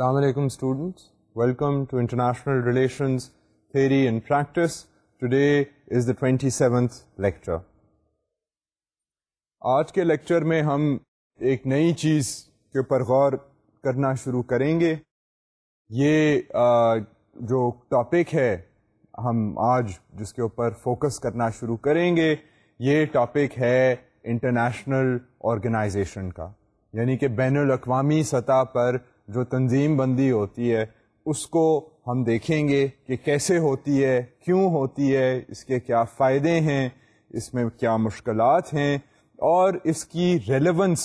السلام علیکم students welcome to international relations theory and practice today is the twenty seventh lecture آج کے lecture میں ہم ایک نئی چیز کے اوپر غور کرنا شروع کریں گے یہ جو ٹاپک ہے ہم آج جس کے اوپر فوکس کرنا شروع کریں گے یہ ٹاپک ہے انٹرنیشنل آرگنائزیشن کا یعنی کہ بین الاقوامی سطح پر جو تنظیم بندی ہوتی ہے اس کو ہم دیکھیں گے کہ کیسے ہوتی ہے کیوں ہوتی ہے اس کے کیا فائدے ہیں اس میں کیا مشکلات ہیں اور اس کی ریلیونس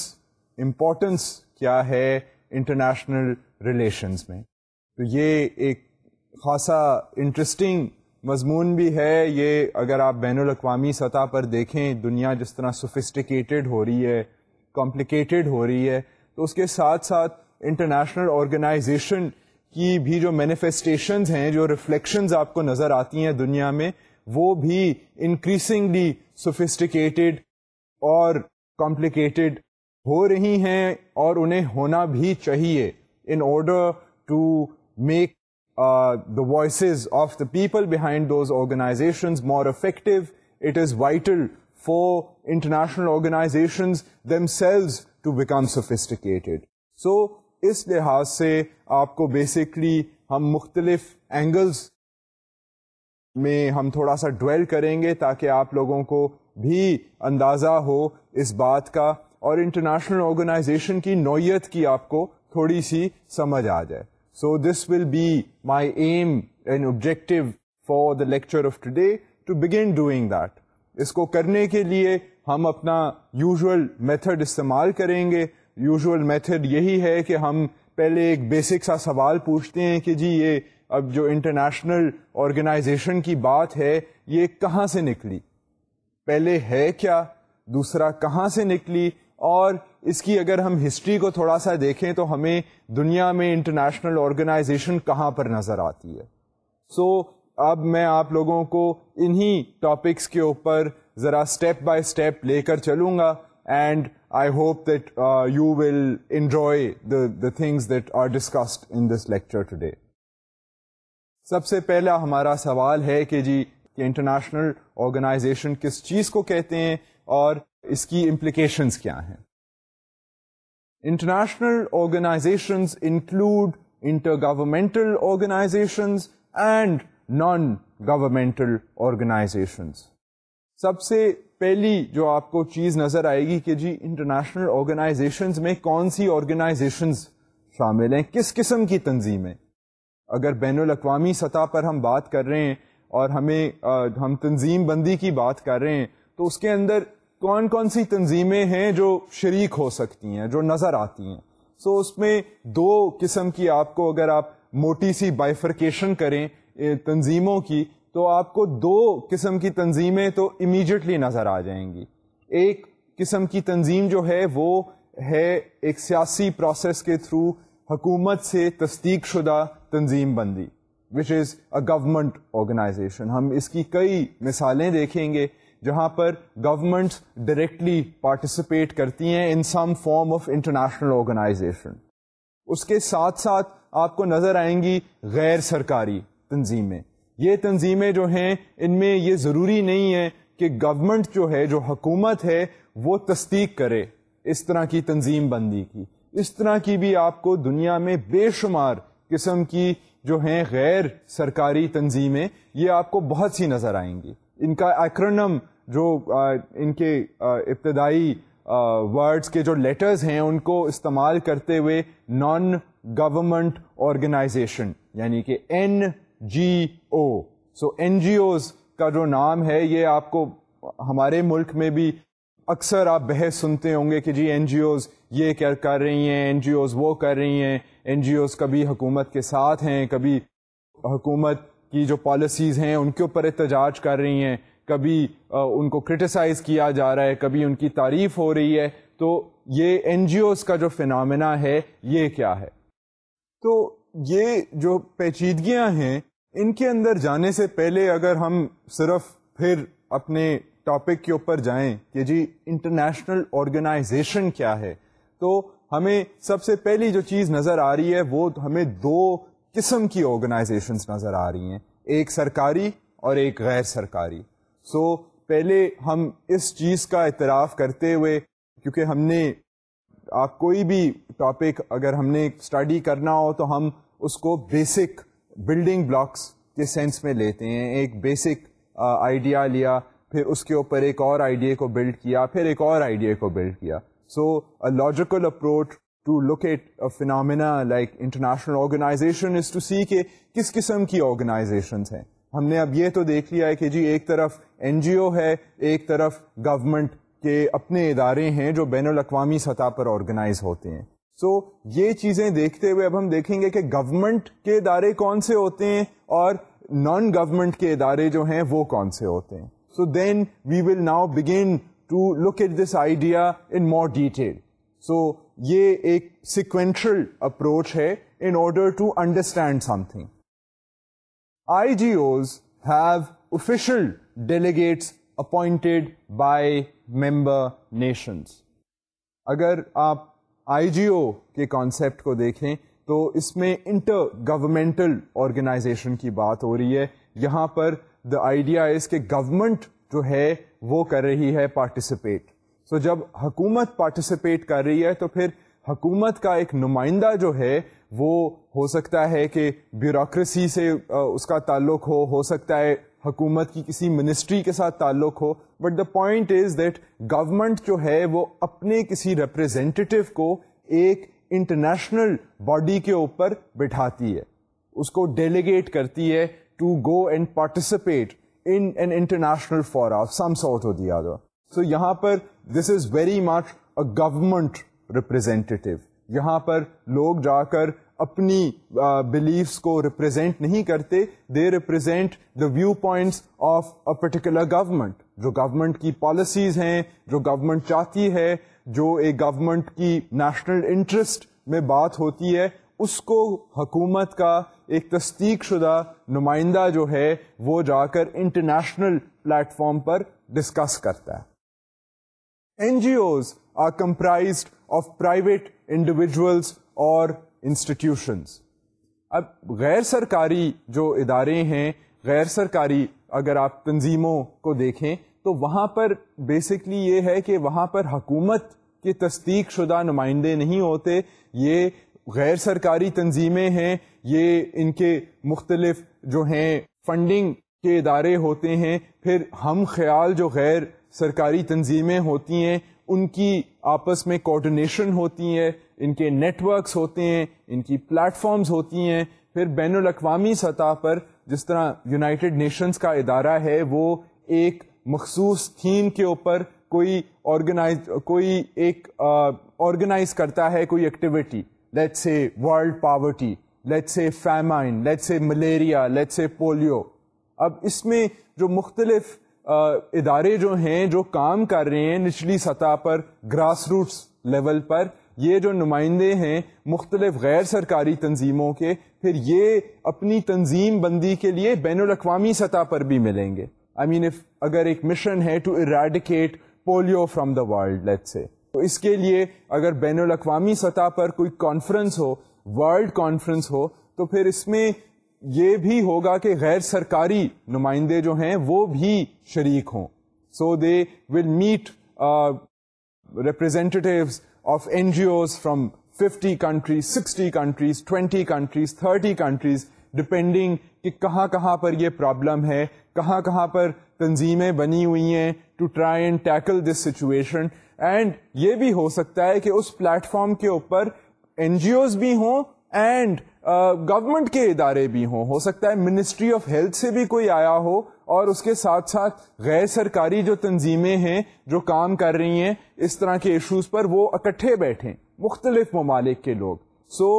امپورٹنس کیا ہے انٹرنیشنل ریلیشنز میں تو یہ ایک خاصا انٹرسٹنگ مضمون بھی ہے یہ اگر آپ بین الاقوامی سطح پر دیکھیں دنیا جس طرح سوفسٹیکیٹڈ ہو رہی ہے کمپلیکیٹڈ ہو رہی ہے تو اس کے ساتھ ساتھ انٹرنیشنل آرگنائزیشن کی بھی جو مینیفیسٹیشنز ہیں جو ریفلیکشنز آپ کو نظر آتی ہیں دنیا میں وہ بھی انکریزنگلی سوفسٹیکیٹڈ اور کمپلیکیٹڈ ہو رہی ہیں اور انہیں ہونا بھی چاہیے in order to make the voices of the people behind those organizations more effective it is vital for international organizations themselves to become sophisticated so اس لحاظ سے آپ کو بیسکلی ہم مختلف اینگلز میں ہم تھوڑا سا ڈویل کریں گے تاکہ آپ لوگوں کو بھی اندازہ ہو اس بات کا اور انٹرنیشنل آرگنائزیشن کی نوعیت کی آپ کو تھوڑی سی سمجھ آ جائے so this will be my aim and objective for the lecture of today to begin doing that اس کو کرنے کے لیے ہم اپنا یوزول میتھڈ استعمال کریں گے یوزول میتھڈ یہی ہے کہ ہم پہلے ایک بیسک سا سوال پوچھتے ہیں کہ جی یہ اب جو انٹرنیشنل آرگنائزیشن کی بات ہے یہ کہاں سے نکلی پہلے ہے کیا دوسرا کہاں سے نکلی اور اس کی اگر ہم ہسٹری کو تھوڑا سا دیکھیں تو ہمیں دنیا میں انٹرنیشنل آرگنائزیشن کہاں پر نظر آتی ہے سو so, اب میں آپ لوگوں کو انہی ٹاپکس کے اوپر ذرا اسٹیپ بائی اسٹیپ لے کر چلوں گا and I uh, this you today. سب سے پہلا ہمارا سوال ہے کہ جی انٹرنیشنل آرگنائزیشن کس چیز کو کہتے ہیں اور اس کی امپلیکیشنس کیا ہیں international organizations include intergovernmental organizations and non governmental organizations سب سے پہلی جو آپ کو چیز نظر آئے گی کہ جی انٹرنیشنل آرگنائزیشنز میں کون سی آرگنائزیشن شامل ہیں کس قسم کی تنظیمیں اگر بین الاقوامی سطح پر ہم بات کر رہے ہیں اور ہمیں ہم تنظیم بندی کی بات کر رہے ہیں تو اس کے اندر کون کون سی تنظیمیں ہیں جو شریک ہو سکتی ہیں جو نظر آتی ہیں سو so, اس میں دو قسم کی آپ کو اگر آپ موٹی سی بائیفرکیشن کریں تنظیموں کی تو آپ کو دو قسم کی تنظیمیں تو امیجیٹلی نظر آ جائیں گی ایک قسم کی تنظیم جو ہے وہ ہے ایک سیاسی پروسیس کے تھرو حکومت سے تصدیق شدہ تنظیم بندی وچ از اے گورمنٹ آرگنائزیشن ہم اس کی کئی مثالیں دیکھیں گے جہاں پر گورمنٹس ڈائریکٹلی پارٹیسپیٹ کرتی ہیں in some form of international organisation اس کے ساتھ ساتھ آپ کو نظر آئیں گی غیر سرکاری تنظیمیں یہ تنظیمیں جو ہیں ان میں یہ ضروری نہیں ہے کہ گورنمنٹ جو ہے جو حکومت ہے وہ تصدیق کرے اس طرح کی تنظیم بندی کی اس طرح کی بھی آپ کو دنیا میں بے شمار قسم کی جو ہیں غیر سرکاری تنظیمیں یہ آپ کو بہت سی نظر آئیں گی ان کا ایکرونم جو ان کے ابتدائی ورڈز کے جو لیٹرز ہیں ان کو استعمال کرتے ہوئے نان گورمنٹ آرگنائزیشن یعنی کہ N G O so N G Os کا جو نام ہے یہ آپ کو ہمارے ملک میں بھی اکثر آپ بحث سنتے ہوں گے کہ جی این جی اوز یہ کیا کر رہی ہیں این جی اوز وہ کر رہی ہیں این جی اوز کبھی حکومت کے ساتھ ہیں کبھی حکومت کی جو پالیسیز ہیں ان کے اوپر احتجاج کر رہی ہیں کبھی ان کو کرٹیسائز کیا جا رہا ہے کبھی ان کی تعریف ہو رہی ہے تو یہ این جی اوز کا جو فنامنا ہے یہ کیا ہے تو یہ جو پیچیدگیاں ہیں ان کے اندر جانے سے پہلے اگر ہم صرف پھر اپنے ٹاپک کے اوپر جائیں کہ جی انٹرنیشنل آرگنائزیشن کیا ہے تو ہمیں سب سے پہلی جو چیز نظر آ رہی ہے وہ ہمیں دو قسم کی آرگنائزیشنس نظر آ رہی ہیں ایک سرکاری اور ایک غیر سرکاری سو so, پہلے ہم اس چیز کا اعتراف کرتے ہوئے کیونکہ ہم نے آپ کوئی بھی ٹاپک اگر ہم نے اسٹڈی کرنا ہو تو ہم اس کو بیسک بلڈنگ بلاکس کے سینس میں لیتے ہیں ایک بیسک آئیڈیا لیا پھر اس کے اوپر ایک اور آئیڈیا کو بلڈ کیا پھر ایک اور آئیڈیا کو بلڈ کیا so logical approach to look at phenomena like international organization is to see کہ کس قسم کی آرگنائزیشنس ہیں ہم نے اب یہ تو دیکھ لیا ہے کہ جی ایک طرف این جی او ہے ایک طرف گورمنٹ کے اپنے ادارے ہیں جو بین الاقوامی سطح پر آرگنائز ہوتے ہیں سو یہ چیزیں دیکھتے ہوئے اب ہم دیکھیں گے کہ گورمنٹ کے ادارے کون سے ہوتے ہیں اور نان گورمنٹ کے ادارے جو ہیں وہ کون سے ہوتے ہیں so then we will now begin to look at this idea in more detail so یہ ایک سیکوینشل اپروچ ہے in order to understand something I G Os have official delegates appointed by member nations اگر آپ آئی G او کے concept کو دیکھیں تو اس میں انٹر گورمنٹل آرگنائزیشن کی بات ہو رہی ہے یہاں پر دا آئیڈیا اس کہ گورمنٹ جو ہے وہ کر رہی ہے پارٹیسپیٹ سو جب حکومت پارٹیسپیٹ کر رہی ہے تو پھر حکومت کا ایک نمائندہ جو ہے وہ ہو سکتا ہے کہ بیوروکریسی سے اس کا تعلق ہو ہو سکتا ہے حکومت کی کسی منسٹری کے ساتھ تعلق ہو but the point is that government جو ہے وہ اپنے کسی ریپرزینٹیو کو ایک انٹرنیشنل باڈی کے اوپر بٹھاتی ہے اس کو ڈیلیگیٹ کرتی ہے to go and participate in an international of some south او دیا سو یہاں پر this is very much a government representative یہاں پر لوگ جا کر اپنی بلیفس کو ریپرزینٹ نہیں کرتے they represent the viewpoints of a particular government جو گورنمنٹ کی پالیسیز ہیں جو گورنمنٹ چاہتی ہے جو ایک گورمنٹ کی نیشنل انٹرسٹ میں بات ہوتی ہے اس کو حکومت کا ایک تصدیق شدہ نمائندہ جو ہے وہ جا کر انٹرنیشنل پلیٹ فارم پر ڈسکس کرتا ہے N G Os are comprised of private individuals اور انسٹیٹیوشنز اب غیر سرکاری جو ادارے ہیں غیر سرکاری اگر آپ تنظیموں کو دیکھیں تو وہاں پر بیسکلی یہ ہے کہ وہاں پر حکومت کے تصدیق شدہ نمائندے نہیں ہوتے یہ غیر سرکاری تنظیمیں ہیں یہ ان کے مختلف جو ہیں فنڈنگ کے ادارے ہوتے ہیں پھر ہم خیال جو غیر سرکاری تنظیمیں ہوتی ہیں ان کی آپس میں کوآڈینیشن ہوتی ہے ان کے نیٹ ورکس ہوتے ہیں ان کی پلیٹ فارمز ہوتی ہیں پھر بین الاقوامی سطح پر جس طرح یونائٹڈ نیشنز کا ادارہ ہے وہ ایک مخصوص تھیم کے اوپر کوئی آرگنائز کوئی ایک آرگنائز کرتا ہے کوئی activity let's say world poverty let's say famine let's say malaria let's say polio اب اس میں جو مختلف ادارے جو ہیں جو کام کر رہے ہیں نچلی سطح پر گراس روٹس لیول پر یہ جو نمائندے ہیں مختلف غیر سرکاری تنظیموں کے پھر یہ اپنی تنظیم بندی کے لیے بین الاقوامی سطح پر بھی ملیں گے آئی مین mean اگر ایک مشن ہے to eradicate polio from the world let's say تو اس کے لیے اگر بین الاقوامی سطح پر کوئی کانفرنس ہو ورلڈ کانفرنس ہو تو پھر اس میں یہ بھی ہوگا کہ غیر سرکاری نمائندے جو ہیں وہ بھی شریک ہوں so they will meet representative of N G Os from fifty countries sixty countries twenty countries thirty countries depending کہ کہاں کہاں پر یہ پرابلم ہے کہاں کہاں پر تنظیمیں بنی ہوئی ہیں to try and tackle this situation and یہ بھی ہو سکتا ہے کہ اس پلیٹ فارم کے اوپر این جی اوز بھی ہوں اینڈ گورنمنٹ کے ادارے بھی ہوں ہو سکتا ہے منسٹری آف ہیلتھ سے بھی کوئی آیا ہو اور اس کے ساتھ ساتھ غیر سرکاری جو تنظیمیں ہیں جو کام کر رہی ہیں اس طرح کے ایشوز پر وہ اکٹھے بیٹھے مختلف ممالک کے لوگ سو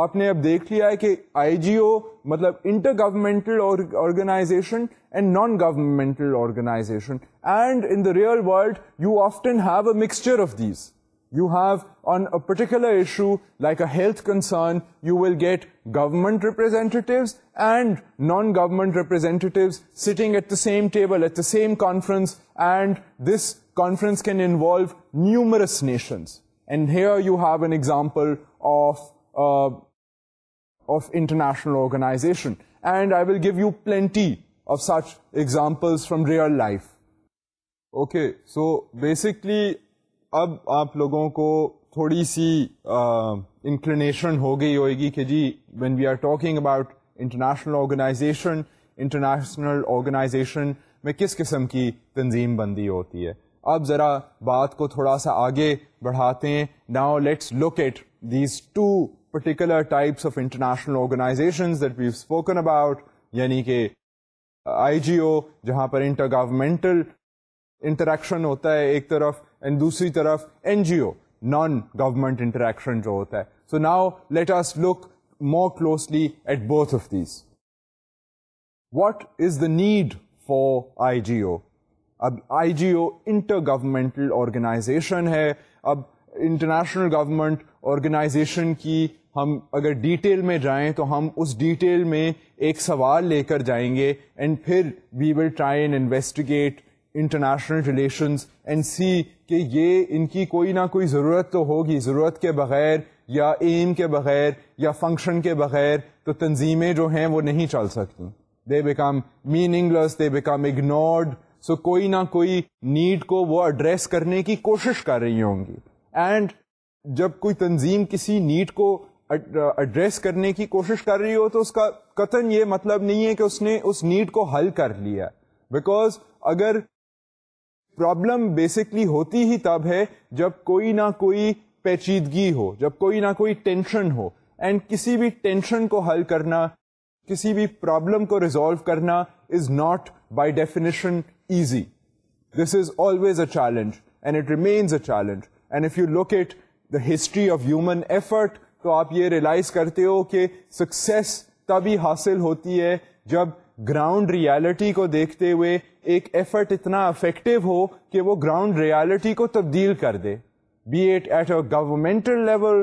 آپ نے اب دیکھ لیا ہے کہ آئی جی او مطلب intergovernmental organization and non governmental organization and in the real world you often have a mixture of these You have on a particular issue, like a health concern, you will get government representatives and non-government representatives sitting at the same table, at the same conference, and this conference can involve numerous nations. And here you have an example of uh, international organization. And I will give you plenty of such examples from real life. Okay, so basically اب آپ لوگوں کو تھوڑی سی inclination ہو گئی ہوئے گی کہ جی when we are talking about international organisation international organisation میں کس قسم کی تنظیم بندی ہوتی ہے اب ذرا بات کو تھوڑا سا آگے بڑھاتے ہیں now let's look at these two particular types of international organization that we spoken about یعنی کہ آئی جی او جہاں پر انٹر گورمنٹل انٹریکشن ہوتا ہے ایک طرف اینڈ دوسری طرف N G O non government interaction جو ہوتا ہے so now let us look more closely at both of these what is the need for I G O اب I G O intergovernmental organisation ہے اب international government organization کی ہم اگر detail میں جائیں تو ہم اس ڈیٹیل میں ایک سوال لے کر جائیں گے اینڈ پھر we will try and investigate international relations and see کہ یہ ان کی کوئی نہ کوئی ضرورت تو ہوگی ضرورت کے بغیر یا ایم کے بغیر یا فنکشن کے بغیر تو تنظیمیں جو ہیں وہ نہیں چل سکتیں they become meaningless they become ignored so کوئی نہ کوئی نیڈ کو وہ ایڈریس کرنے کی کوشش کر رہی ہوں گی اینڈ جب کوئی تنظیم کسی نیڈ کو ایڈریس کرنے کی کوشش کر رہی ہو تو اس کا قطن یہ مطلب نہیں ہے کہ اس نے اس نیڈ کو حل کر لیا بیکاز اگر پرابلم بیسکلی ہوتی ہی تب ہے جب کوئی نہ کوئی پیچیدگی ہو جب کوئی نہ کوئی ٹینشن ہو اینڈ کسی بھی ٹینشن کو حل کرنا کسی بھی پرابلم کو ریزالو کرنا is not by definition easy this is always a challenge and it remains a challenge and if you locate at the history of human effort تو آپ یہ ریلائز کرتے ہو کہ سکسیس تبھی حاصل ہوتی ہے جب گراؤنڈ ریالٹی کو دیکھتے ہوئے ایک ایفرٹ اتنا افیکٹو ہو کہ وہ گراؤنڈ ریالٹی کو تبدیل کر دے be at at a governmental level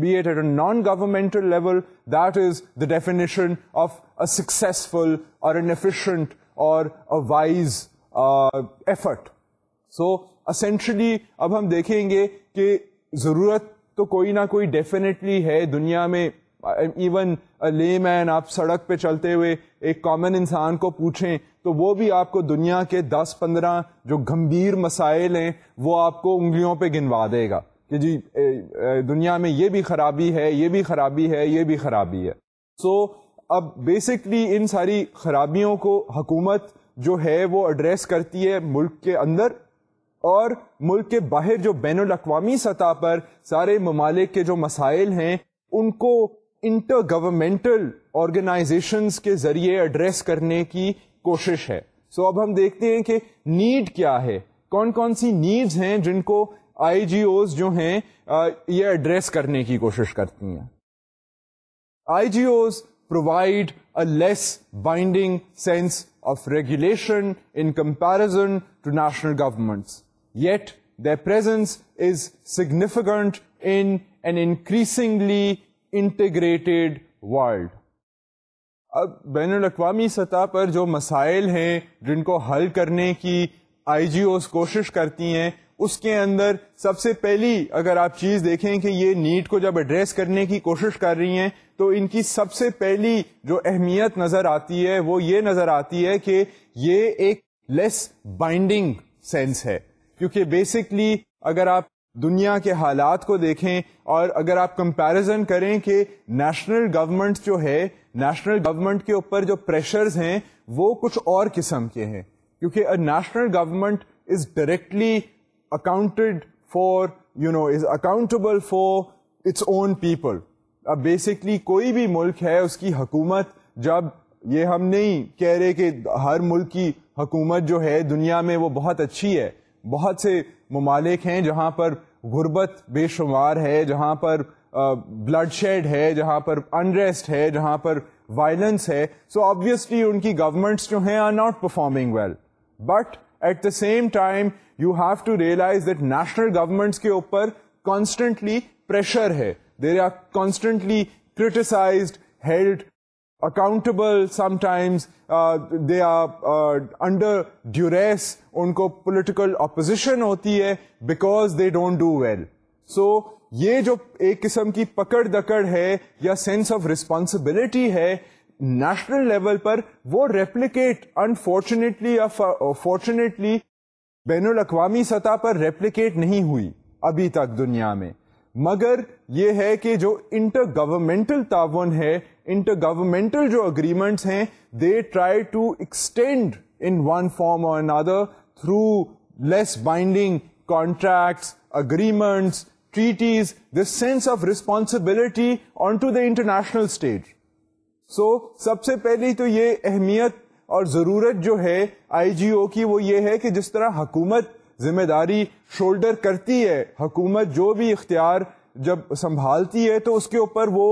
be at at a non governmental level that is the definition of a successful اور این ایفیشنٹ اور وائز ایفرٹ سو اسینشلی اب ہم دیکھیں گے کہ ضرورت تو کوئی نہ کوئی ڈیفینیٹلی ہے دنیا میں ایون لے مین آپ سڑک پہ چلتے ہوئے ایک کامن انسان کو پوچھیں تو وہ بھی آپ کو دنیا کے دس پندرہ جو گھمبیر مسائل ہیں وہ آپ کو انگلیوں پہ گنوا دے گا کہ جی دنیا میں یہ بھی خرابی ہے یہ بھی خرابی ہے یہ بھی خرابی ہے سو so, اب بیسکلی ان ساری خرابیوں کو حکومت جو ہے وہ ایڈریس کرتی ہے ملک کے اندر اور ملک کے باہر جو بین الاقوامی سطح پر سارے ممالک کے جو مسائل ہیں ان کو انٹر گورنمنٹل آرگنائزیشنس کے ذریعے ایڈریس کرنے کی کوشش ہے سو so, اب ہم دیکھتے ہیں کہ نیڈ کیا ہے کون کون سی نیڈز ہیں جن کو آئی جی اوز جو ہیں یہ ایڈریس کرنے کی کوشش کرتی ہیں I G Os provide a less binding sense of regulation in comparison to national governments yet the presence is significant in and increasingly integrated world اب بین الاقوامی سطح پر جو مسائل ہیں جن کو حل کرنے کی آئی جی اوز کوشش کرتی ہیں اس کے اندر سب سے پہلی اگر آپ چیز دیکھیں کہ یہ نیٹ کو جب ایڈریس کرنے کی کوشش کر رہی ہیں تو ان کی سب سے پہلی جو اہمیت نظر آتی ہے وہ یہ نظر آتی ہے کہ یہ ایک لیس بائنڈنگ سینس ہے کیونکہ بیسکلی اگر آپ دنیا کے حالات کو دیکھیں اور اگر آپ کمپیریزن کریں کہ نیشنل گورمنٹ جو ہے نیشنل گورمنٹ کے اوپر جو پریشرز ہیں وہ کچھ اور قسم کے ہیں کیونکہ national government is directly accounted for you know is accountable for its own people اب بیسکلی کوئی بھی ملک ہے اس کی حکومت جب یہ ہم نہیں کہہ رہے کہ ہر ملک کی حکومت جو ہے دنیا میں وہ بہت اچھی ہے بہت سے ممالک ہیں جہاں پر غربت بے شمار ہے جہاں پر بلڈ شیڈ ہے جہاں پر انریسٹ ہے جہاں پر وائلنس ہے سو آبویسلی ان کی گورمنٹس جو ہیں are not performing well but at the same time you have to realise that national governments کے اوپر کانسٹنٹلی پریشر ہے there are constantly criticised held accountable sometimes they are under duress ان کو political opposition ہوتی ہے because they don't do well so یہ جو ایک قسم کی پکڑ دکڑ ہے یا سینس آف ریسپانسبلٹی ہے نیشنل لیول پر وہ ریپلیکیٹ انفارچونیٹلی یا فارچونیٹلی بین الاقوامی سطح پر ریپلیکیٹ نہیں ہوئی ابھی تک دنیا میں مگر یہ ہے کہ جو انٹر گورمنٹل تعاون ہے انٹر گورمنٹل جو اگریمنٹس ہیں they try to extend in one form or another through less binding contracts agreements treaties this sense of responsibility onto the international state so سب سے پہلی تو یہ اہمیت اور ضرورت جو ہے آئی جی او کی وہ یہ ہے کہ جس طرح حکومت ذمہ داری شولڈر کرتی ہے حکومت جو بھی اختیار جب سنبھالتی ہے تو اس کے اوپر وہ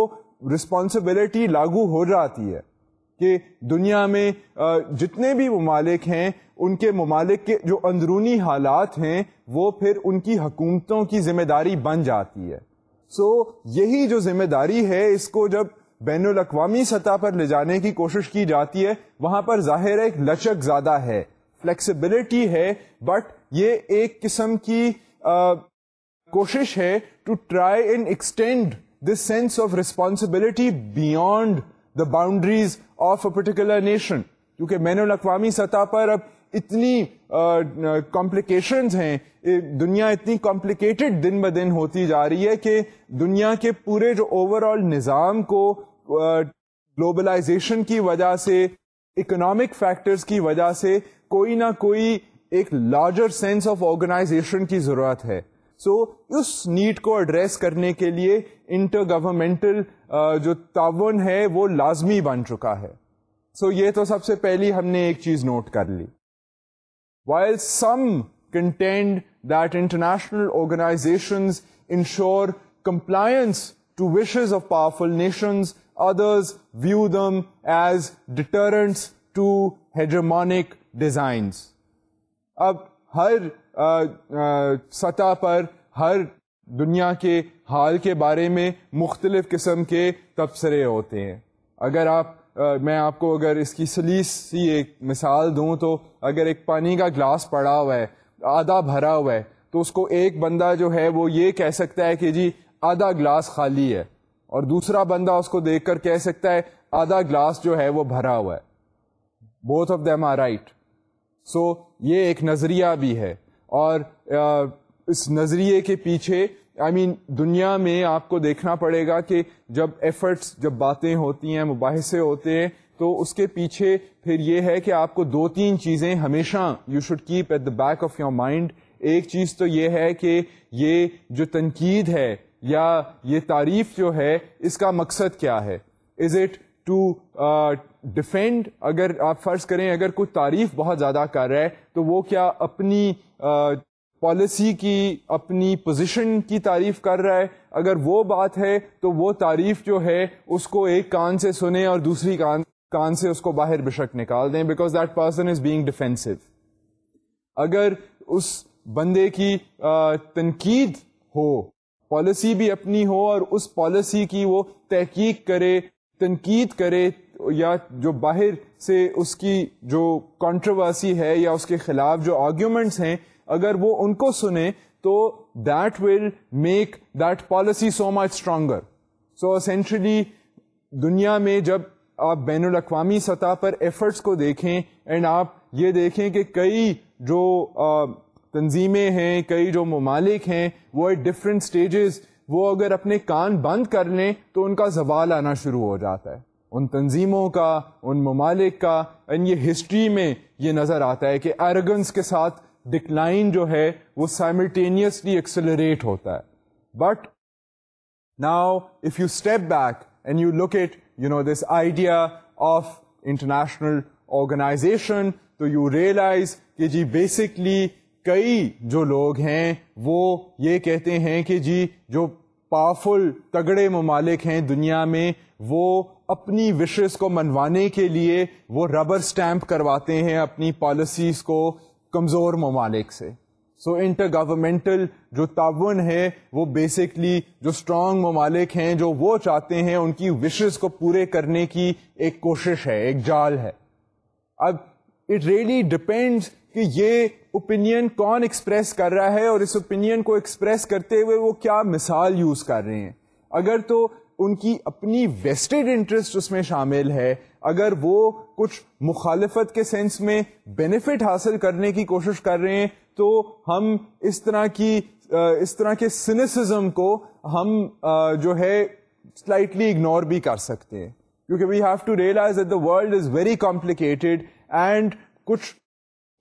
رسپانسبلٹی لاگو ہو جاتی ہے کہ دنیا میں جتنے بھی ممالک ہیں ان کے ممالک کے جو اندرونی حالات ہیں وہ پھر ان کی حکومتوں کی ذمہ داری بن جاتی ہے سو so, یہی جو ذمہ داری ہے اس کو جب بین الاقوامی سطح پر لے جانے کی کوشش کی جاتی ہے وہاں پر ظاہر ہے ایک لچک زیادہ ہے فلیکسیبلٹی ہے بٹ یہ ایک قسم کی کوشش ہے to try and extend this sense of responsibility beyond the boundaries of a particular nation کیونکہ بین الاقوامی سطح پر اب اتنی کمپلیکیشنز ہیں دنیا اتنی کمپلیکیٹڈ دن بہ دن ہوتی جا رہی ہے کہ دنیا کے پورے جو اوور آل نظام کو گلوبلائزیشن کی وجہ سے اکنامک فیکٹرز کی وجہ سے کوئی نہ کوئی ایک لارجر سینس آف آرگنائزیشن کی ضرورت ہے سو so, اس نیڈ کو ایڈریس کرنے کے لیے انٹر گورمنٹل جو تعاون ہے وہ لازمی بن چکا ہے سو so, یہ تو سب سے پہلی ہم نے ایک چیز نوٹ کر لی while some contend that international organization ensure compliance to wishes of powerful nations others view them as deterrents to head designs اب ہر سطح پر ہر دنیا کے حال کے بارے میں مختلف قسم کے تبصرے ہوتے ہیں اگر آپ میں آپ کو اگر اس کی سلیس سی ایک مثال دوں تو اگر ایک پانی کا گلاس پڑا ہوا ہے آدھا بھرا ہوا ہے تو اس کو ایک بندہ جو ہے وہ یہ کہہ سکتا ہے کہ جی آدھا گلاس خالی ہے اور دوسرا بندہ اس کو دیکھ کر کہہ سکتا ہے آدھا گلاس جو ہے وہ بھرا ہوا ہے both of them are right so یہ ایک نظریہ بھی ہے اور اس نظریے کے پیچھے آئی مین دنیا میں آپ کو دیکھنا پڑے گا کہ جب ایفرٹس جب باتیں ہوتی ہیں مباحثے ہوتے ہیں تو اس کے پیچھے پھر یہ ہے کہ آپ کو دو تین چیزیں ہمیشہ you should keep at the back of your mind ایک چیز تو یہ ہے کہ یہ جو تنقید ہے یا یہ تعریف جو ہے اس کا مقصد کیا ہے is it to defend uh, اگر آپ فرض کریں اگر کوئی تعریف بہت زیادہ کر رہا ہے تو وہ کیا اپنی پالیسی uh, کی اپنی پوزیشن کی تعریف کر رہا ہے اگر وہ بات ہے تو وہ تعریف جو ہے اس کو ایک کان سے سنیں اور دوسری کان سے اس کو باہر بشک نکال دیں because that person is being defensive اگر اس بندے کی uh, تنقید ہو پالیسی بھی اپنی ہو اور اس پالیسی کی وہ تحقیق کرے تنقید کرے یا جو باہر سے اس کی جو کانٹروورسی ہے یا اس کے خلاف جو آرگیومنٹس ہیں اگر وہ ان کو سنیں تو that will make that policy so much stronger so essentially دنیا میں جب آپ بین الاقوامی سطح پر ایفرٹس کو دیکھیں اینڈ آپ یہ دیکھیں کہ کئی جو تنظیمیں ہیں کئی جو ممالک ہیں وہ ڈفرینٹ اسٹیجز وہ اگر اپنے کان بند کر لیں تو ان کا زوال آنا شروع ہو جاتا ہے ان تنظیموں کا ان ممالک کا ان یہ ہسٹری میں یہ نظر آتا ہے کہ ایرگنس کے ساتھ ڈکلائن جو ہے وہ سائملٹینیسلی ایکسلریٹ ہوتا ہے but now if you step back and you look it you know this idea of international organization تو یو ریئلائز کہ جی بیسکلی کئی جو لوگ ہیں وہ یہ کہتے ہیں کہ جی جو پاورفل تگڑے ممالک ہیں دنیا میں وہ اپنی وشز کو منوانے کے لیے وہ ربر سٹیمپ کرواتے ہیں اپنی پالیسیز کو کمزور ممالک سے سو انٹر گورمنٹل جو تعاون ہے وہ بیسکلی جو اسٹرانگ ممالک ہیں جو وہ چاہتے ہیں ان کی وشز کو پورے کرنے کی ایک کوشش ہے ایک جال ہے اب اٹ ریئلی ڈپینڈس کہ یہ اوپینین کون ایکسپریس کر رہا ہے اور اس اوپینین کو ایکسپریس کرتے ہوئے وہ کیا مثال یوز کر رہے ہیں اگر تو ان کی اپنی ویسٹڈ انٹرسٹ اس میں شامل ہے اگر وہ کچھ مخالفت کے سینس میں بینیفٹ حاصل کرنے کی کوشش کر رہے ہیں تو ہم اس طرح کی اس طرح کے سینسم کو ہم جو ہے سلائٹلی اگنور بھی کر سکتے ہیں کیونکہ we have to realize the world is very complicated and کچھ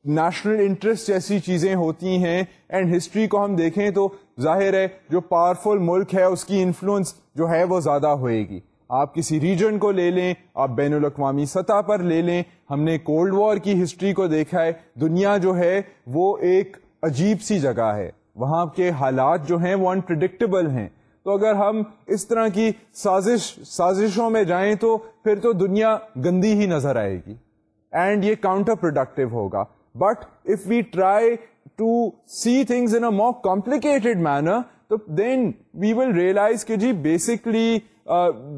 نیشنل انٹرسٹ جیسی چیزیں ہوتی ہیں اینڈ ہسٹری کو ہم دیکھیں تو ظاہر ہے جو پاورفل ملک ہے اس کی انفلوئنس جو ہے وہ زیادہ ہوئے گی آپ کسی ریجن کو لے لیں آپ بین الاقوامی سطح پر لے لیں ہم نے کولڈ وار کی ہسٹری کو دیکھا ہے دنیا جو ہے وہ ایک عجیب سی جگہ ہے وہاں کے حالات جو ہیں وہ انپرڈکٹیبل ہیں تو اگر ہم اس طرح کی سازش سازشوں میں جائیں تو پھر تو دنیا گندی ہی نظر آئے گی اینڈ یہ کاؤنٹر پروڈکٹیو ہوگا but if we try to see things in a more complicated manner تو دین وی ول ریئلائز کہ جی بیسکلی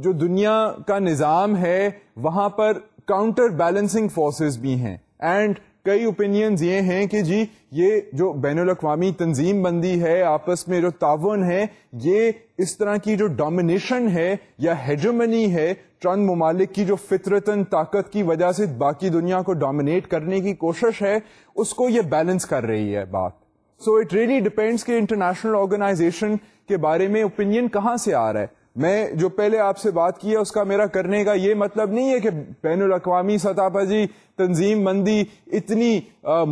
جو دنیا کا نظام ہے وہاں پر کاؤنٹر بیلنسنگ فورسز بھی ہیں اینڈ کئی اوپینینز یہ ہیں کہ جی یہ جو بین الاقوامی تنظیم بندی ہے آپس میں جو تعاون ہے یہ اس طرح کی جو ڈومینیشن ہے یا ہیجمنی ہے چند ممالک کی جو فطرتن طاقت کی وجہ سے باقی دنیا کو ڈومینیٹ کرنے کی کوشش ہے اس کو یہ بیلنس کر رہی ہے بات سو اٹ ریلی ڈپینڈس کہ انٹرنیشنل آرگنائزیشن کے بارے میں اوپینین کہاں سے آ رہا ہے میں جو پہلے آپ سے بات کی ہے اس کا میرا کرنے کا یہ مطلب نہیں ہے کہ بین الاقوامی سطح پر جی تنظیم مندی اتنی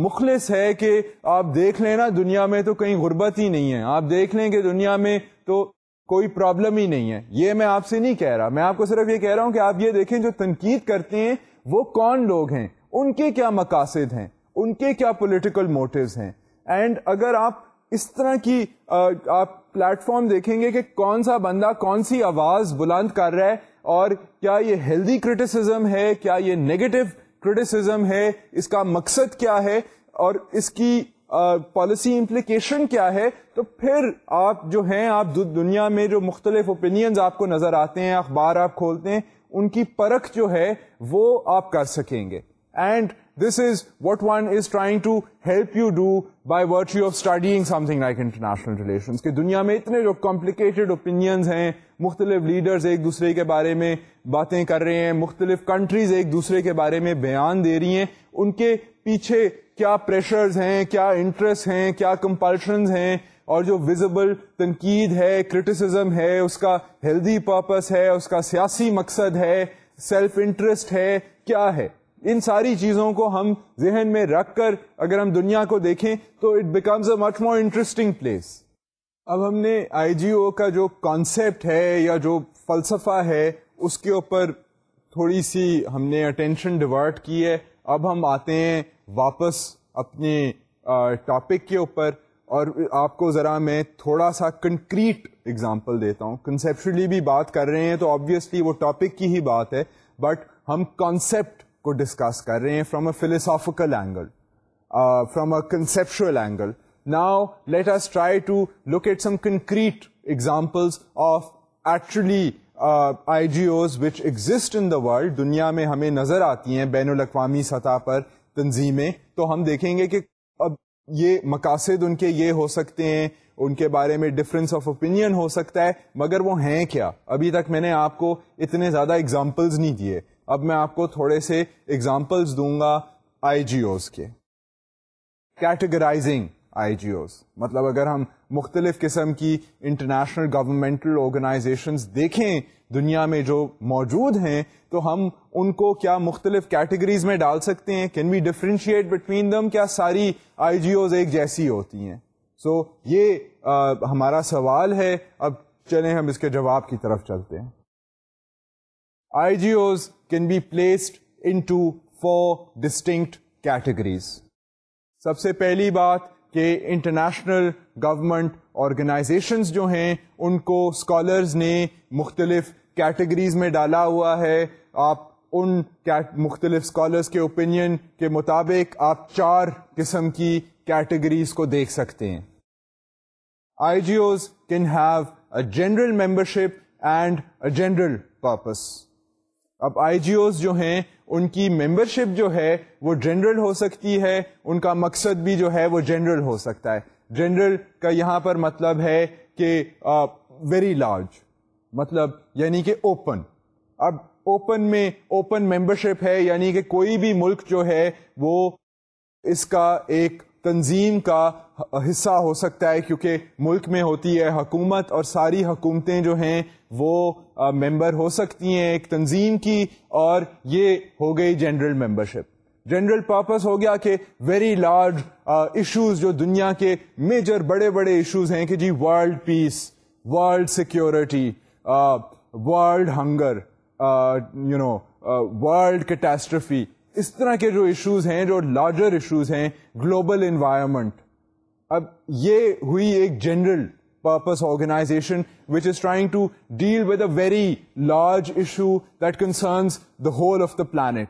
مخلص ہے کہ آپ دیکھ لیں نا دنیا میں تو کہیں غربت ہی نہیں ہے آپ دیکھ لیں کہ دنیا میں تو کوئی پرابلم ہی نہیں ہے یہ میں آپ سے نہیں کہہ رہا میں آپ کو صرف یہ کہہ رہا ہوں کہ آپ یہ دیکھیں جو تنقید کرتے ہیں وہ کون لوگ ہیں ان کے کیا مقاصد ہیں ان کے کیا پولیٹیکل موٹوز ہیں اینڈ اگر آپ اس طرح کی آپ پلیٹ فارم دیکھیں گے کہ کون سا بندہ کون سی آواز بلند کر رہا ہے اور کیا یہ ہیلدی ہے کیا یہ نیگیٹو ہے اس اس کا مقصد کیا کیا ہے ہے اور کی پالیسی امپلیکیشن تو پھر آپ جو ہیں آپ دنیا میں جو مختلف اوپینینز آپ کو نظر آتے ہیں اخبار آپ کھولتے ہیں ان کی پرکھ جو ہے وہ آپ کر سکیں گے and this is what one is trying to help you do by virtue of studying something like international relations کے دنیا میں اتنے جو کمپلیکیٹڈ اوپینینس ہیں مختلف لیڈرز ایک دوسرے کے بارے میں باتیں کر رہے ہیں مختلف کنٹریز ایک دوسرے کے بارے میں بیان دے رہی ہیں ان کے پیچھے کیا پریشرز ہیں کیا انٹرسٹ ہیں کیا کمپلشنز ہیں اور جو وزبل تنقید ہے کریٹیسم ہے اس کا ہیلدی پرپز ہے اس کا سیاسی مقصد ہے سیلف انٹرسٹ ہے کیا ہے ان ساری چیزوں کو ہم ذہن میں رکھ کر اگر ہم دنیا کو دیکھیں تو it becomes a much more interesting place اب ہم نے آئی جی او کا جو کانسیپٹ ہے یا جو فلسفہ ہے اس کے اوپر تھوڑی سی ہم نے اٹینشن ڈیورٹ کی ہے اب ہم آتے ہیں واپس اپنے ٹاپک کے اوپر اور آپ کو ذرا میں تھوڑا سا کنکریٹ اگزامپل دیتا ہوں کنسیپشلی بھی بات کر رہے ہیں تو آبویسلی وہ ٹاپک کی ہی بات ہے بٹ ہم کانسیپٹ کو ڈسکس کر رہے ہیں from a philosophical angle from a conceptual angle now let us try to look at some concrete example of actually I G Os which exist in the world دنیا میں ہمیں نظر آتی ہیں بین الاقوامی سطح پر تنظیمیں تو ہم دیکھیں گے کہ اب یہ مقاصد ان کے یہ ہو سکتے ہیں ان کے بارے میں ڈفرینس آف اوپینین ہو سکتا ہے مگر وہ ہیں کیا ابھی تک میں نے آپ کو اتنے زیادہ اگزامپلز نہیں دیے اب میں آپ کو تھوڑے سے اگزامپلس دوں گا آئی جی اوز کے کیٹیگرائزنگ آئی جی اوز مطلب اگر ہم مختلف قسم کی انٹرنیشنل گورمنٹل آرگنائزیشنز دیکھیں دنیا میں جو موجود ہیں تو ہم ان کو کیا مختلف کیٹیگریز میں ڈال سکتے ہیں can we differentiate between them کیا ساری آئی جی اوز ایک جیسی ہوتی ہیں سو so, یہ آ, ہمارا سوال ہے اب چلیں ہم اس کے جواب کی طرف چلتے ہیں I G can can be placed into four distinct categories سب سے پہلی بات کہ انٹرنیشنل گورمنٹ آرگنائزیشنز جو ہیں ان کو اسکالرز نے مختلف کیٹیگریز میں ڈالا ہوا ہے آپ ان مختلف اسکالرس کے اوپینین کے مطابق آپ چار قسم کی کیٹیگریز کو دیکھ سکتے ہیں I G Os can have a general membership and a general purpose اب آئی جی اوز جو ہیں ان کی ممبرشپ جو ہے وہ جنرل ہو سکتی ہے ان کا مقصد بھی جو ہے وہ جنرل ہو سکتا ہے جنرل کا یہاں پر مطلب ہے کہ ویری لارج مطلب یعنی کہ اوپن اب اوپن میں اوپن ممبر شپ ہے یعنی کہ کوئی بھی ملک جو ہے وہ اس کا ایک تنظیم کا حصہ ہو سکتا ہے کیونکہ ملک میں ہوتی ہے حکومت اور ساری حکومتیں جو ہیں وہ ممبر ہو سکتی ہیں ایک تنظیم کی اور یہ ہو گئی جنرل ممبرشپ جنرل پرپز ہو گیا کہ ویری لارج ایشوز جو دنیا کے میجر بڑے بڑے ایشوز ہیں کہ جی world peace world security you know world catastrophe اس طرح کے جو ایشوز ہیں جو لارجر ایشوز ہیں گلوبل انوائرمنٹ اب یہ ہوئی ایک general purpose organization which is trying to deal with a very large issue that concerns the whole of the planet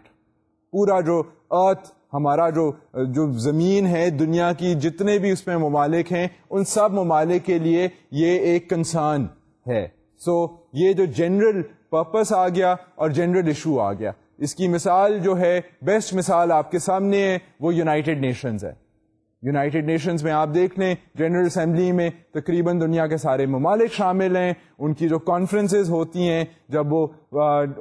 پورا جو ارتھ ہمارا جو جو زمین ہے دنیا کی جتنے بھی اس میں ممالک ہیں ان سب ممالک کے لیے یہ ایک کنسرن ہے سو so, یہ جو جنرل پرپز آ گیا اور جنرل ایشو آ گیا اس کی مثال جو ہے بیسٹ مثال آپ کے سامنے ہے وہ یونائٹیڈ نیشنز ہے یونائٹیڈ نیشنز میں آپ دیکھ لیں جنرل اسمبلی میں تقریباً دنیا کے سارے ممالک شامل ہیں ان کی جو کانفرنسز ہوتی ہیں جب وہ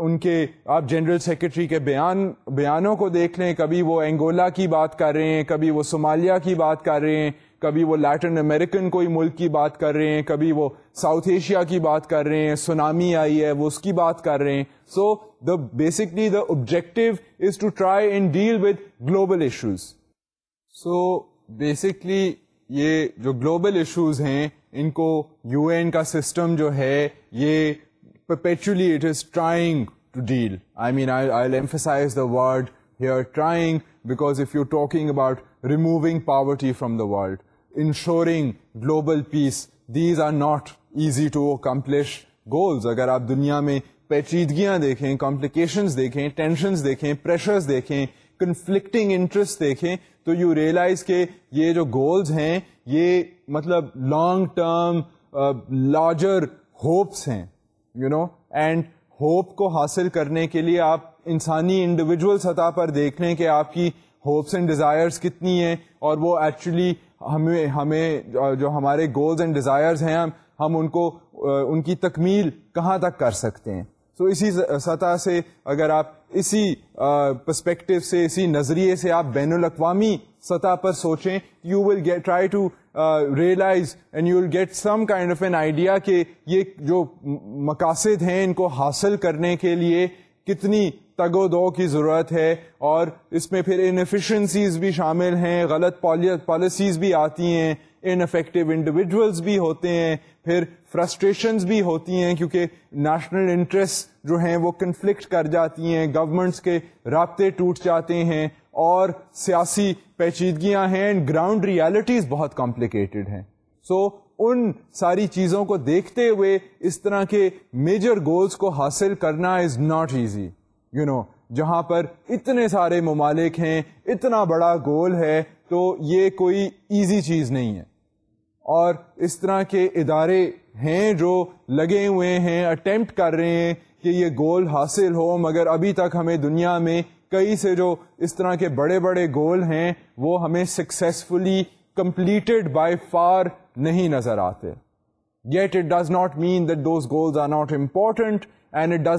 ان کے آپ جنرل سیکرٹری کے بیان بیانوں کو دیکھ لیں کبھی وہ انگولا کی بات کر رہے ہیں کبھی وہ صومالیہ کی بات کر رہے ہیں کبھی وہ لیٹن امریکن کوئی ملک کی بات کر رہے ہیں کبھی وہ ساؤتھ ایشیا کی بات کر رہے ہیں سونامی آئی ہے وہ اس کی بات کر رہے ہیں so the basically the objective is to try and deal global issues so basically یہ جو گلوبل ایشوز ہیں ان کو یو این کا سسٹم جو ہے یہ perpetually it is trying to deal I mean I emphasise the word trying because if you talking about removing poverty from the world ensuring global peace these are not easy to accomplish goals اگر آپ دنیا میں پیچیدگیاں دیکھیں complications دیکھیں tensions دیکھیں pressures دیکھیں conflicting interest دیکھیں تو یو ریئلائز کہ یہ جو گولز ہیں یہ مطلب لانگ ٹرم لارجر ہوپس ہیں یو نو اینڈ ہوپ کو حاصل کرنے کے لیے آپ انسانی انڈیویژل سطح پر دیکھ لیں کہ آپ کی ہوپس اینڈ ڈیزائرس کتنی ہیں اور وہ ایکچولی ہمیں ہمیں جو ہمارے گولز اینڈ ڈیزائرز ہیں ہم ہم ان کو ان کی تکمیل کہاں تک کر سکتے ہیں سو so اسی سطح سے اگر آپ اسی پرسپیکٹو سے اسی نظریے سے آپ بین الاقوامی سطح پر سوچیں you will get try to realise and you will get some kind of an idea کہ یہ جو مقاصد ہیں ان کو حاصل کرنے کے لیے کتنی تگ و دو کی ضرورت ہے اور اس میں پھر انفیشنسیز بھی شامل ہیں غلط پالیسیز بھی آتی ہیں ان انڈیویجولس بھی ہوتے ہیں پھر فرسٹریشنز بھی ہوتی ہیں کیونکہ نیشنل انٹرسٹ جو ہیں وہ کنفلکٹ کر جاتی ہیں گورمنٹس کے رابطے ٹوٹ جاتے ہیں اور سیاسی پیچیدگیاں ہیں اینڈ گراؤنڈ ریالٹیز بہت کمپلیکیٹڈ ہیں سو so, ان ساری چیزوں کو دیکھتے ہوئے اس طرح کے میجر گولز کو حاصل کرنا is not easy you know جہاں پر اتنے سارے ممالک ہیں اتنا بڑا گول ہے تو یہ کوئی ایزی چیز نہیں ہے اور اس طرح کے ادارے ہیں جو لگے ہوئے ہیں اٹیمپٹ کر رہے ہیں کہ یہ گول حاصل ہو مگر ابھی تک ہمیں دنیا میں کئی سے جو اس طرح کے بڑے بڑے گول ہیں وہ ہمیں سکسیسفلی کمپلیٹیڈ بائی فار نہیں نظر آتے get it that goal not important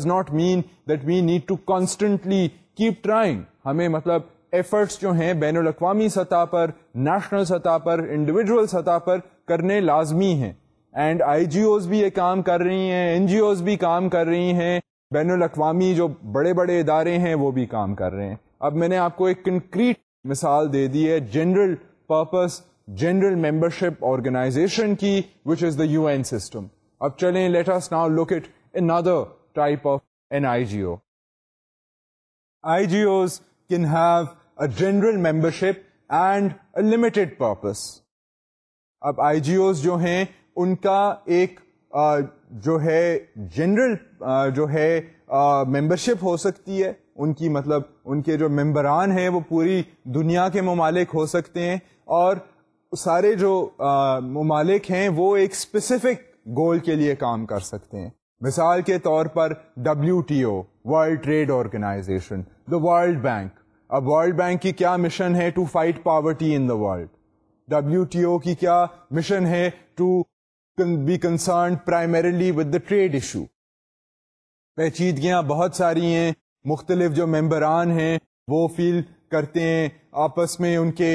not meant mean need to constantly keep trying ہمیں مطلب ایفرٹس جو ہیں بین الاقوامی سطح پر نیشنل سطح پر انڈیویجل سطح پر کرنے لازمی ہیں اینڈ آئی جی اوز بھی یہ کام کر رہی ہیں این جی اوز بھی کام کر رہی ہیں بین الاقوامی جو بڑے بڑے ادارے ہیں وہ بھی کام کر رہے ہیں اب میں نے آپ کو ایک کنکریٹ مثال دے دی ہے general purpose general membership organisation کی which is the U N system اب چلیں let now it another type of I I G G O Os can have a general membership اب آئی جی اوز جو ہیں ان کا ایک جو ہے جنرل جو ہے ممبر uh, ہو سکتی ہے ان کی مطلب ان کے جو ممبران ہیں وہ پوری دنیا کے ممالک ہو سکتے ہیں اور سارے جو ممالک ہیں وہ ایک اسپیسیفک گول کے لیے کام کر سکتے ہیں مثال کے طور پر W T O world trade organisation the world bank اب ورلڈ بینک کی کیا مشن ہے to fight poverty in the world W T O کی کیا مشن ہے to be concern primarily with the trade issue پیچیدگیاں بہت ساری ہیں مختلف جو ممبران ہیں وہ فیلڈ کرتے ہیں آپس میں ان کے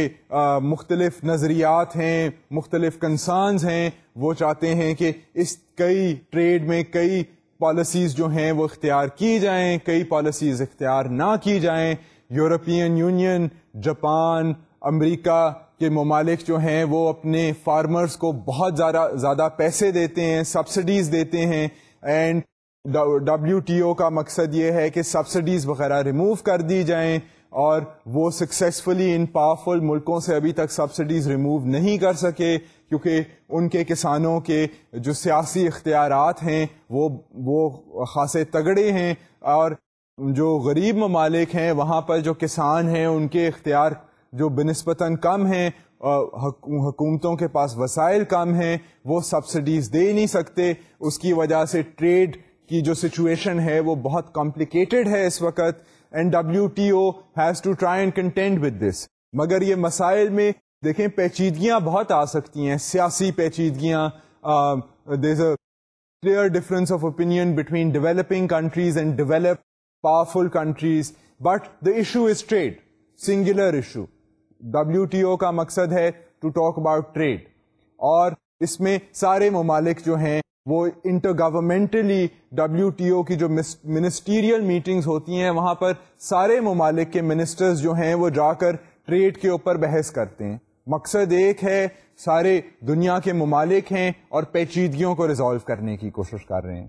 مختلف نظریات ہیں مختلف کنسانز ہیں وہ چاہتے ہیں کہ اس کئی ٹریڈ میں کئی پالیسیز جو ہیں وہ اختیار کی جائیں کئی پالیسیز اختیار نہ کی جائیں یورپین یونین جاپان امریکہ کے ممالک جو ہیں وہ اپنے فارمرز کو بہت زیادہ زیادہ پیسے دیتے ہیں سبسڈیز دیتے ہیں اینڈ ڈبلیو ٹی او کا مقصد یہ ہے کہ سبسڈیز وغیرہ ریموو کر دی جائیں اور وہ سکسیزفلی ان پاورفل ملکوں سے ابھی تک سبسڈیز ریموو نہیں کر سکے کیونکہ ان کے کسانوں کے جو سیاسی اختیارات ہیں وہ وہ خاصے تگڑے ہیں اور جو غریب ممالک ہیں وہاں پر جو کسان ہیں ان کے اختیار جو بنسپتاً کم ہیں حکومتوں کے پاس وسائل کم ہیں وہ سبسڈیز دے نہیں سکتے اس کی وجہ سے ٹریڈ کی جو سچویشن ہے وہ بہت کمپلیکیٹڈ ہے اس وقت and W T O has to try and contend with this مگر یہ مسائل میں دیکھیں پیچیدگیاں بہت آ سکتی ہیں سیاسی پیچیدگیاں there is a clear difference of opinion between developing countries and develop powerful countries but the issue is trade singular issue W T O کا مقصد ہے ٹو ٹاک اباؤٹ ٹریڈ اور اس میں سارے ممالک جو ہیں وہ intergovernmentally W T O کی جو منسٹیریل میٹنگز ہوتی ہیں وہاں پر سارے ممالک کے منسٹرز جو ہیں وہ جا کر ٹریڈ کے اوپر بحث کرتے ہیں مقصد ایک ہے سارے دنیا کے ممالک ہیں اور پیچیدگیوں کو ریزالو کرنے کی کوشش کر رہے ہیں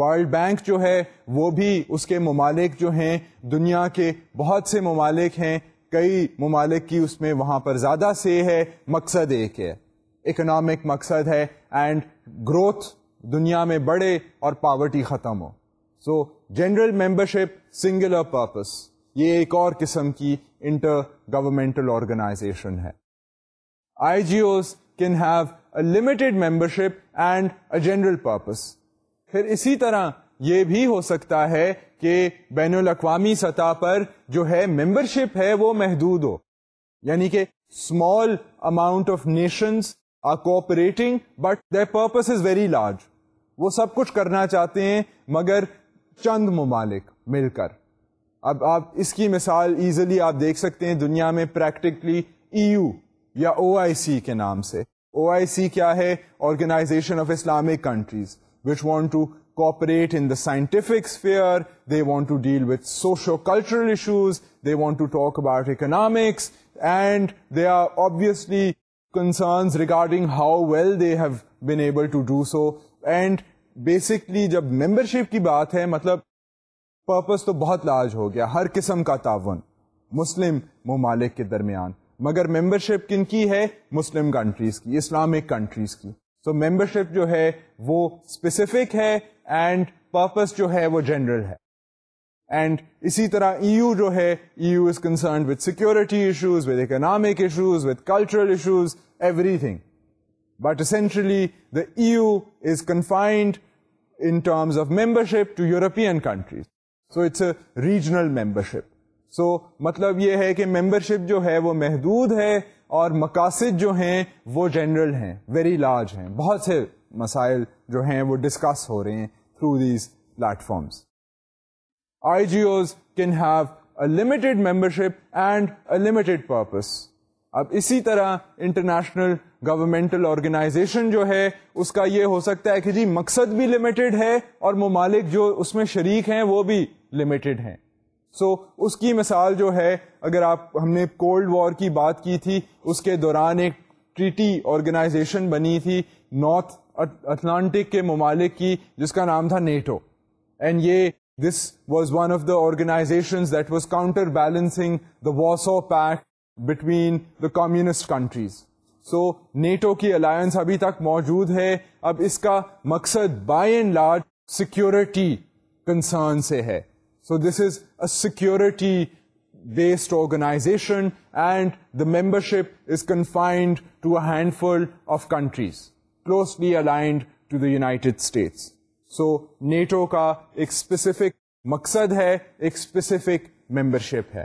ورلڈ بینک جو ہے وہ بھی اس کے ممالک جو ہیں دنیا کے بہت سے ممالک ہیں کئی ممالک کی اس میں وہاں پر زیادہ سے ہے مقصد ایک ہے اکنامک مقصد ہے اینڈ گروتھ دنیا میں بڑے اور پاورٹی ختم ہو so general membership singular purpose یہ ایک اور قسم کی انٹر گورمنٹل آرگنائزیشن ہے I G Os can have a limited membership and a general purpose پھر اسی طرح یہ بھی ہو سکتا ہے کہ بین الاقوامی سطح پر جو ہے ممبر شپ ہے وہ محدود ہو یعنی کہ small amount of nations are cooperating but the purpose is very large وہ سب کچھ کرنا چاہتے ہیں مگر چند ممالک مل کر اب آپ اس کی مثال ایزلی آپ دیکھ سکتے ہیں دنیا میں پریکٹیکلی ای یو یا او آئی سی کے نام سے او آئی سی کیا ہے organisation of Islamic countries which want to cooperate in the scientific sphere they want to deal with socio cultural issues they want to talk about economics and they are obviously concerns regarding how well they have been able to do so and basically جب membership کی بات ہے مطلب purpose تو بہت large ہو گیا ہر قسم کا تعاون مسلم ممالک کے درمیان مگر ممبر شپ کن کی ہے مسلم کنٹریز کی اسلامک کنٹریز کی سو ممبر شپ جو ہے وہ اسپیسیفک ہے اینڈ پرپز جو ہے وہ جنرل ہے اینڈ اسی طرح ای یو جو ہے E U is concern with security issues with economic issues with cultural issues everything but essentially the E U is confined in terms of membership to European countries so it's regional membership so مطلب یہ ہے کہ membership جو ہے وہ محدود ہے اور مقاصد جو ہیں وہ جنرل ہیں ویری لارج ہیں بہت سے مسائل جو ہیں وہ ڈسکس ہو رہے ہیں through these platforms I G Os can have a limited membership and a limited purpose اب اسی طرح انٹرنیشنل گورمنٹل آرگنائزیشن جو ہے اس کا یہ ہو سکتا ہے کہ جی مقصد بھی لمیٹڈ ہے اور ممالک جو اس میں شریک ہیں وہ بھی لمیٹڈ ہیں سو so, اس کی مثال جو ہے اگر آپ ہم نے کولڈ وار کی بات کی تھی اس کے دوران ایک ٹریٹی آرگنائزیشن بنی تھی نارتھ اٹلانٹک کے ممالک کی جس کا نام تھا نیٹو اینڈ یہ this was one of the organisation that was counter balancing the pact between the communist countries so NATO کی الائنس ابھی تک موجود ہے اب اس کا مقصد by and large security concern سے ہے so this is security based organisation and the membership is confined to a handful of countries closely aligned states so NATO کا ایک اسپیسیفک مقصد ہے ایک اسپیسیفک ممبر شپ ہے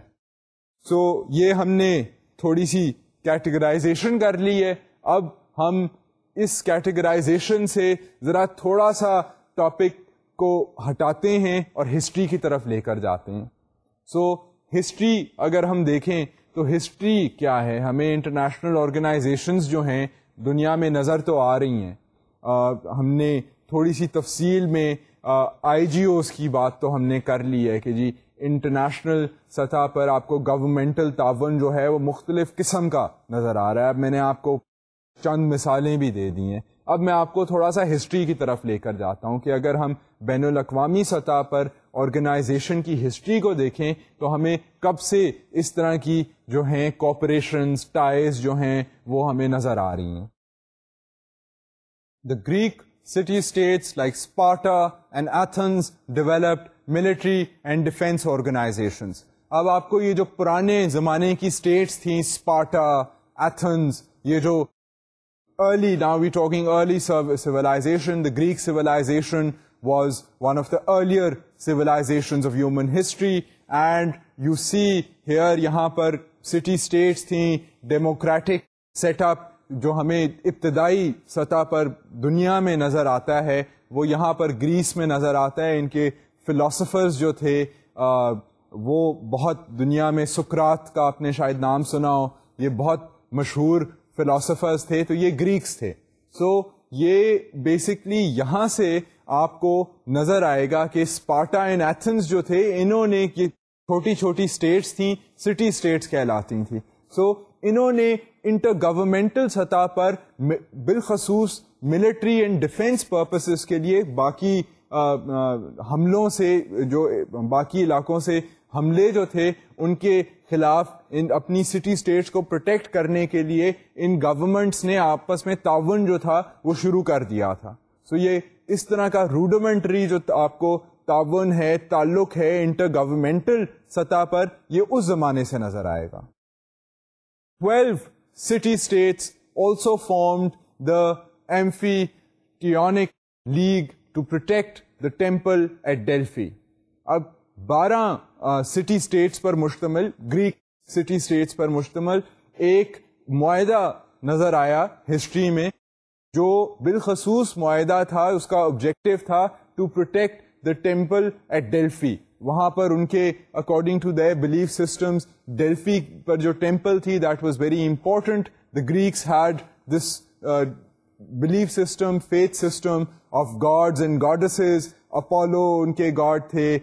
سو یہ ہم نے تھوڑی سی کیٹیگرائزیشن کر لی ہے اب ہم اس کیٹیگرائزیشن سے ذرا تھوڑا سا ٹاپک کو ہٹاتے ہیں اور ہسٹری کی طرف لے کر جاتے ہیں سو ہسٹری اگر ہم دیکھیں تو ہسٹری کیا ہے ہمیں انٹرنیشنل آرگنائزیشنز جو ہیں دنیا میں نظر تو آ رہی ہیں ہم نے تھوڑی سی تفصیل میں آئی جی اوز کی بات تو ہم نے کر لی ہے کہ جی انٹرنیشنل سطح پر آپ کو گورمنٹل تعاون جو ہے وہ مختلف قسم کا نظر آ رہا ہے اب میں نے آپ کو چند مثالیں بھی دے دی ہیں اب میں آپ کو تھوڑا سا ہسٹری کی طرف لے کر جاتا ہوں کہ اگر ہم بین الاقوامی سطح پر آرگنائزیشن کی ہسٹری کو دیکھیں تو ہمیں کب سے اس طرح کی جو ہیں کوپریشنز ٹائز جو ہیں وہ ہمیں نظر آ رہی ہیں the Greek city states like Sparta and Athens developed military and defence organisations اب آپ کو یہ جو پرانے زمانے کی اسٹیٹس تھیں ایتھنز یہ جو early now we talking early the Greek civilisation was one of the earlier of human history and you see here یہاں پر سٹی اسٹیٹس تھیں ڈیموکریٹک سیٹ اپ جو ہمیں ابتدائی سطح پر دنیا میں نظر آتا ہے وہ یہاں پر گریس میں نظر آتا ہے ان کے فلاسفرز جو تھے وہ بہت دنیا میں سکرات کا آپ نے شاید نام سنا ہو یہ بہت مشہور فلاسفرز تھے تو یہ گریکس تھے سو so, یہ بیسکلی یہاں سے آپ کو نظر آئے گا کہ اسپاٹا اینڈ ایتھنس جو تھے انہوں نے یہ چھوٹی چھوٹی اسٹیٹس تھیں سٹی اسٹیٹس کہلاتی تھیں سو so, انہوں نے انٹر گورمنٹل سطح پر بالخصوص ملٹری اینڈ ڈیفینس پرپسز کے لیے باقی حملوں سے جو باقی علاقوں سے حملے جو تھے ان کے خلاف ان اپنی سٹی سٹیٹس کو پروٹیکٹ کرنے کے لیے ان گورمنٹس نے آپس میں تعاون جو تھا وہ شروع کر دیا تھا سو یہ اس طرح کا روڈومنٹری جو آپ کو تعاون ہے تعلق ہے انٹر گورمنٹل سطح پر یہ اس زمانے سے نظر آئے گا twelve city states also formed the Amphictyonic league to protect the temple at Delphi اب بارہ سٹی اسٹیٹس پر مشتمل گریک سٹی اسٹیٹس پر مشتمل ایک معاہدہ نظر آیا ہسٹری میں جو بالخصوص معاہدہ تھا اس کا آبجیکٹو تھا to protect the temple at Delphi وہاں پر ان کے according to they belief systems Delphi پر جو ٹیمپل تھی that was very important the Greeks had this belief system faith system of gods and goddesses Apollo ان کے god تھے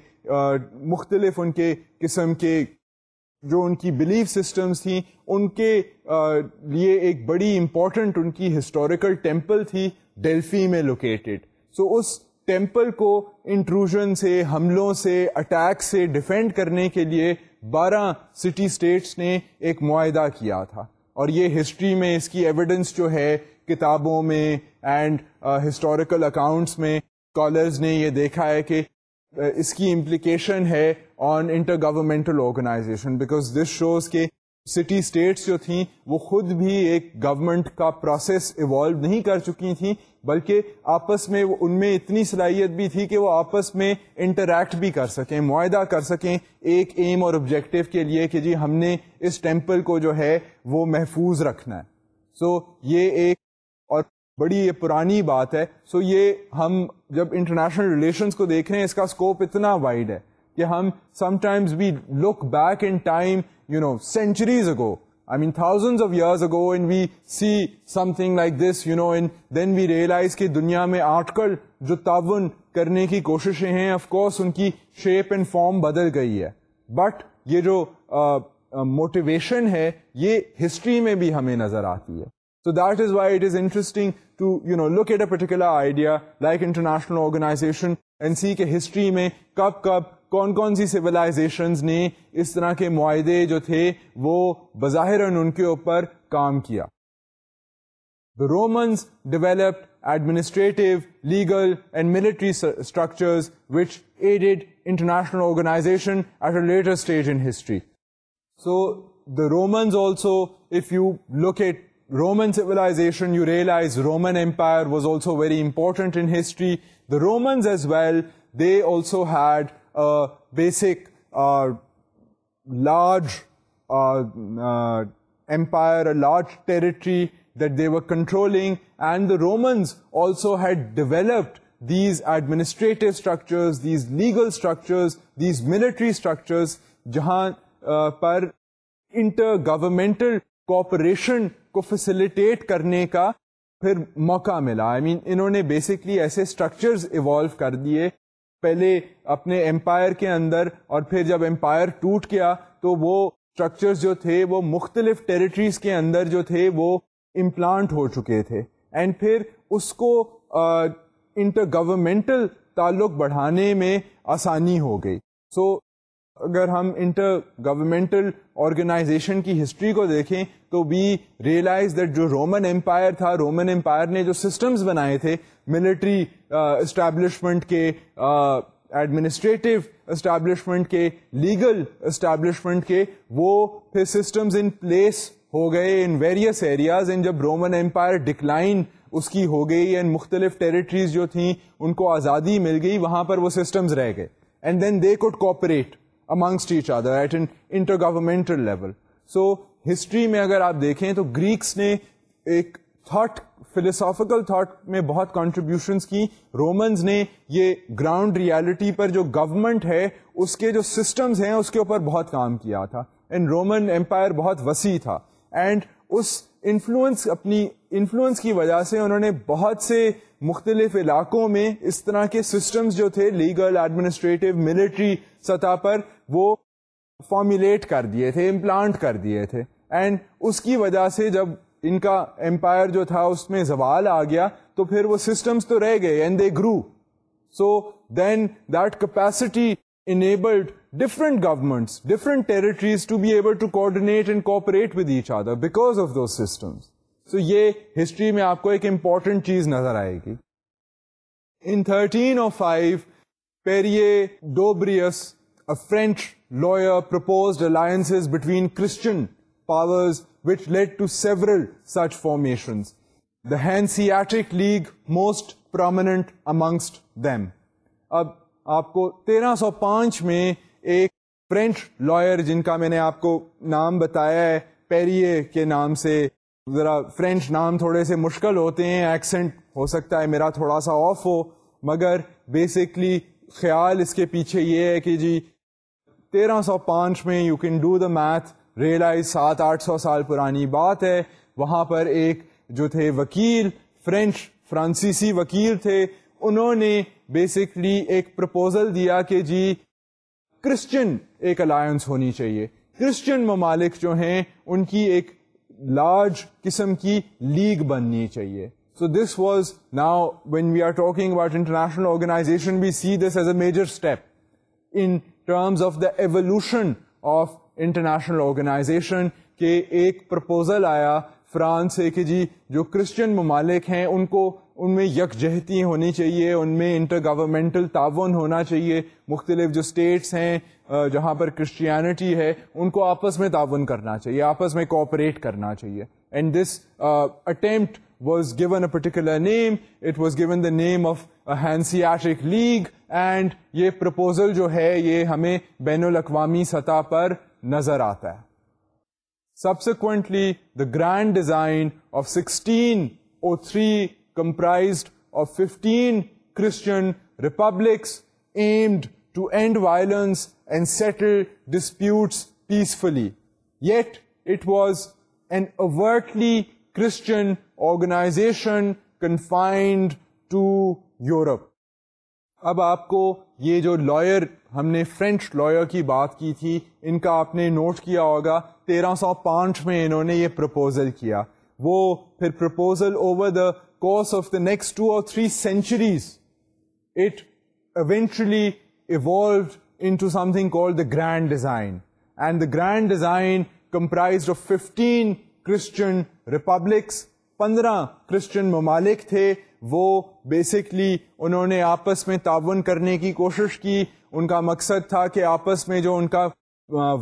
مختلف ان کے قسم کے جو ان کی بلیف سسٹمز تھیں ان کے لیے ایک بڑی امپورٹنٹ ان کی ہسٹوریکل ٹیمپل تھی ڈیلفی میں لوکیٹڈ سو اس ٹیمپل کو انٹروژن سے حملوں سے اٹیک سے ڈیفینڈ کرنے کے لیے بارہ سٹی اسٹیٹس نے ایک معاہدہ کیا تھا اور یہ ہسٹری میں اس کی ایویڈنس جو ہے کتابوں میں اینڈ ہسٹوریکل اکاؤنٹس میں اسکالرز نے یہ دیکھا ہے کہ uh, اس کی امپلیکیشن ہے on intergovernmental organization because this shows کے سٹی اسٹیٹس جو تھیں وہ خود بھی ایک گورمنٹ کا پروسیس ایوالو نہیں کر چکی تھیں بلکہ آپس میں ان میں اتنی صلاحیت بھی تھی کہ وہ آپس میں انٹریکٹ بھی کر سکیں معاہدہ کر سکیں ایک ایم اور آبجیکٹو کے لیے کہ جی ہم نے اس ٹیمپل کو جو ہے وہ محفوظ رکھنا ہے سو so, یہ ایک بڑی یہ پرانی بات ہے سو یہ ہم جب انٹرنیشنل ریلیشنس کو دیکھ رہے ہیں اس کا اسکوپ اتنا وائڈ ہے کہ ہم sometimes we look back in time you know centuries ago I mean thousand of years ago and we see something like this you know and then we realise کہ دنیا میں آٹھ کل جو تعاون کرنے کی کوششیں ہیں آف کورس ان کی شیپ اینڈ فارم بدل گئی ہے بٹ یہ جو موٹیویشن uh, uh, ہے یہ ہسٹری میں بھی ہمیں نظر آتی ہے so that is why it is interesting to you know locate a particular idea like international organisation میں کب کب کون کون سی سیو لائزیشن نے اس طرح کے معاہدے جو تھے وہ بظاہر ان کے اوپر کام کیا the Romans developed administrative legal and military structures which aided international organisation at a later stage in history so the Romans also if you locate Roman civilization, you realize Roman Empire was also very important in history. The Romans as well, they also had a basic uh, large uh, uh, empire, a large territory that they were controlling, and the Romans also had developed these administrative structures, these legal structures, these military structures, jahan par intergovernmental cooperation کو facilitate کرنے کا پھر موقع ملا آئی I main mean, انہوں نے basically ایسے structures evolve کر دیے پہلے اپنے امپائر کے اندر اور پھر جب امپائر ٹوٹ گیا تو وہ اسٹرکچرز جو تھے وہ مختلف ٹریٹریز کے اندر جو تھے وہ امپلانٹ ہو چکے تھے اینڈ پھر اس کو انٹر uh, گورمنٹل تعلق بڑھانے میں آسانی ہو گئی سو so, اگر ہم انٹر گورمنٹل آرگنائزیشن کی ہسٹری کو دیکھیں تو وی ریئلائز دیٹ جو رومن امپائر تھا رومن امپائر نے جو سسٹمز بنائے تھے ملٹری اسٹیبلشمنٹ uh, کے ایڈمنسٹریٹو uh, اسٹیبلشمنٹ کے لیگل اسٹیبلشمنٹ کے وہ پھر سسٹمز ان پلیس ہو گئے ان ویریس ایریاز اینڈ جب رومن امپائر ڈکلائن اس کی ہو گئی اینڈ مختلف ٹریٹریز جو تھیں ان کو آزادی مل گئی وہاں پر وہ سسٹمز رہ گئے and then they could cooperate amongst each other at intergovernmental level so history میں اگر آپ دیکھیں تو گریکس نے ایک تھاٹ فلسافیکل تھاٹ میں بہت کنٹریبیوشنس کی رومنز نے یہ گراؤنڈ ریالٹی پر جو گورنمنٹ ہے اس کے جو سسٹمز ہیں اس کے اوپر بہت کام کیا تھا اینڈ رومن امپائر بہت وسیع تھا اینڈ اس انفلوئنس اپنی انفلوئنس کی وجہ سے انہوں نے بہت سے مختلف علاقوں میں اس طرح کے سسٹمز جو تھے لیگل ایڈمنسٹریٹو ملٹری سطح پر وہ فارمولیٹ کر دیے تھے امپلانٹ کر دیے تھے اینڈ اس کی وجہ سے جب ان کا امپائر جو تھا اس میں زوال آ گیا تو پھر وہ سسٹمس تو رہ گئے and they grow so then that capacity enabled different governments different territories to be able to coordinate and cooperate with each other because of those systems so یہ ہسٹری میں آپ کو ایک امپورٹنٹ چیز نظر آئے گی in thirteen five Pierre Dubois French lawyer proposed alliance between Christian power league most کو تیرہ سو پانچ میں ایک فرینچ لائر جن کا میں نے آپ کو نام بتایا ہے پیریے کے نام سے ذرا فرینچ نام تھوڑے سے مشکل ہوتے ہیں ایکسنٹ ہو سکتا ہے میرا تھوڑا سا آف ہو مگر بیسکلی خیال اس کے پیچھے یہ ہے کہ جی تیرہ سو پانچ میں you can do the math realize سات آٹھ سو سال پرانی بات ہے وہاں پر ایک جو تھے وکیل وکیل فرینچ فرانسیسی تھے انہوں نے بیسکلی ایک پرپوزل دیا کہ جی کرسچن ایک الائنس ہونی چاہیے کرسچن ممالک جو ہیں ان کی ایک لارج قسم کی لیگ بننی چاہیے so this was now when we are talking about international organisation we see this as a major step in terms of the evolution of international organisation کہ ایک پرپوزل آیا فرانس سے کہ جی جو کرسچن ممالک ہیں ان کو ان میں یکجہتی ہونی چاہیے ان میں انٹر گورنمنٹل تعاون ہونا چاہیے مختلف جو اسٹیٹس ہیں جہاں پر کرسچینٹی ہے ان کو آپس میں تعاون کرنا چاہیے آپس میں کوپریٹ کرنا چاہیے and this attempt was given a particular name it was given the name of Hanseatic league and یہ پرپوزل جو ہے یہ ہمیں بین الاقوامی سطح پر نظر آتا ہے subsequently the grand design of sixteen O three comprised of fifteen Christian republics aimed to end violence and settle disputes yet it was an overtly Christian organisation confined to Europe اب آپ کو یہ جو لائر ہم نے French lawyer کی بات کی تھی ان کا آپ نے نوٹ کیا ہوگا تیرہ سو پانچ میں انہوں نے یہ پرپوزل پرپوزل کیا وہ پھر over the course of the next two اور three centuries it eventually evolved into something call the grand design and the grand design comprise of fifteen Christian republics پندرہ کرسچن ممالک تھے وہ بیسکلی انہوں نے آپس میں تعاون کرنے کی کوشش کی ان کا مقصد تھا کہ آپس میں جو ان کا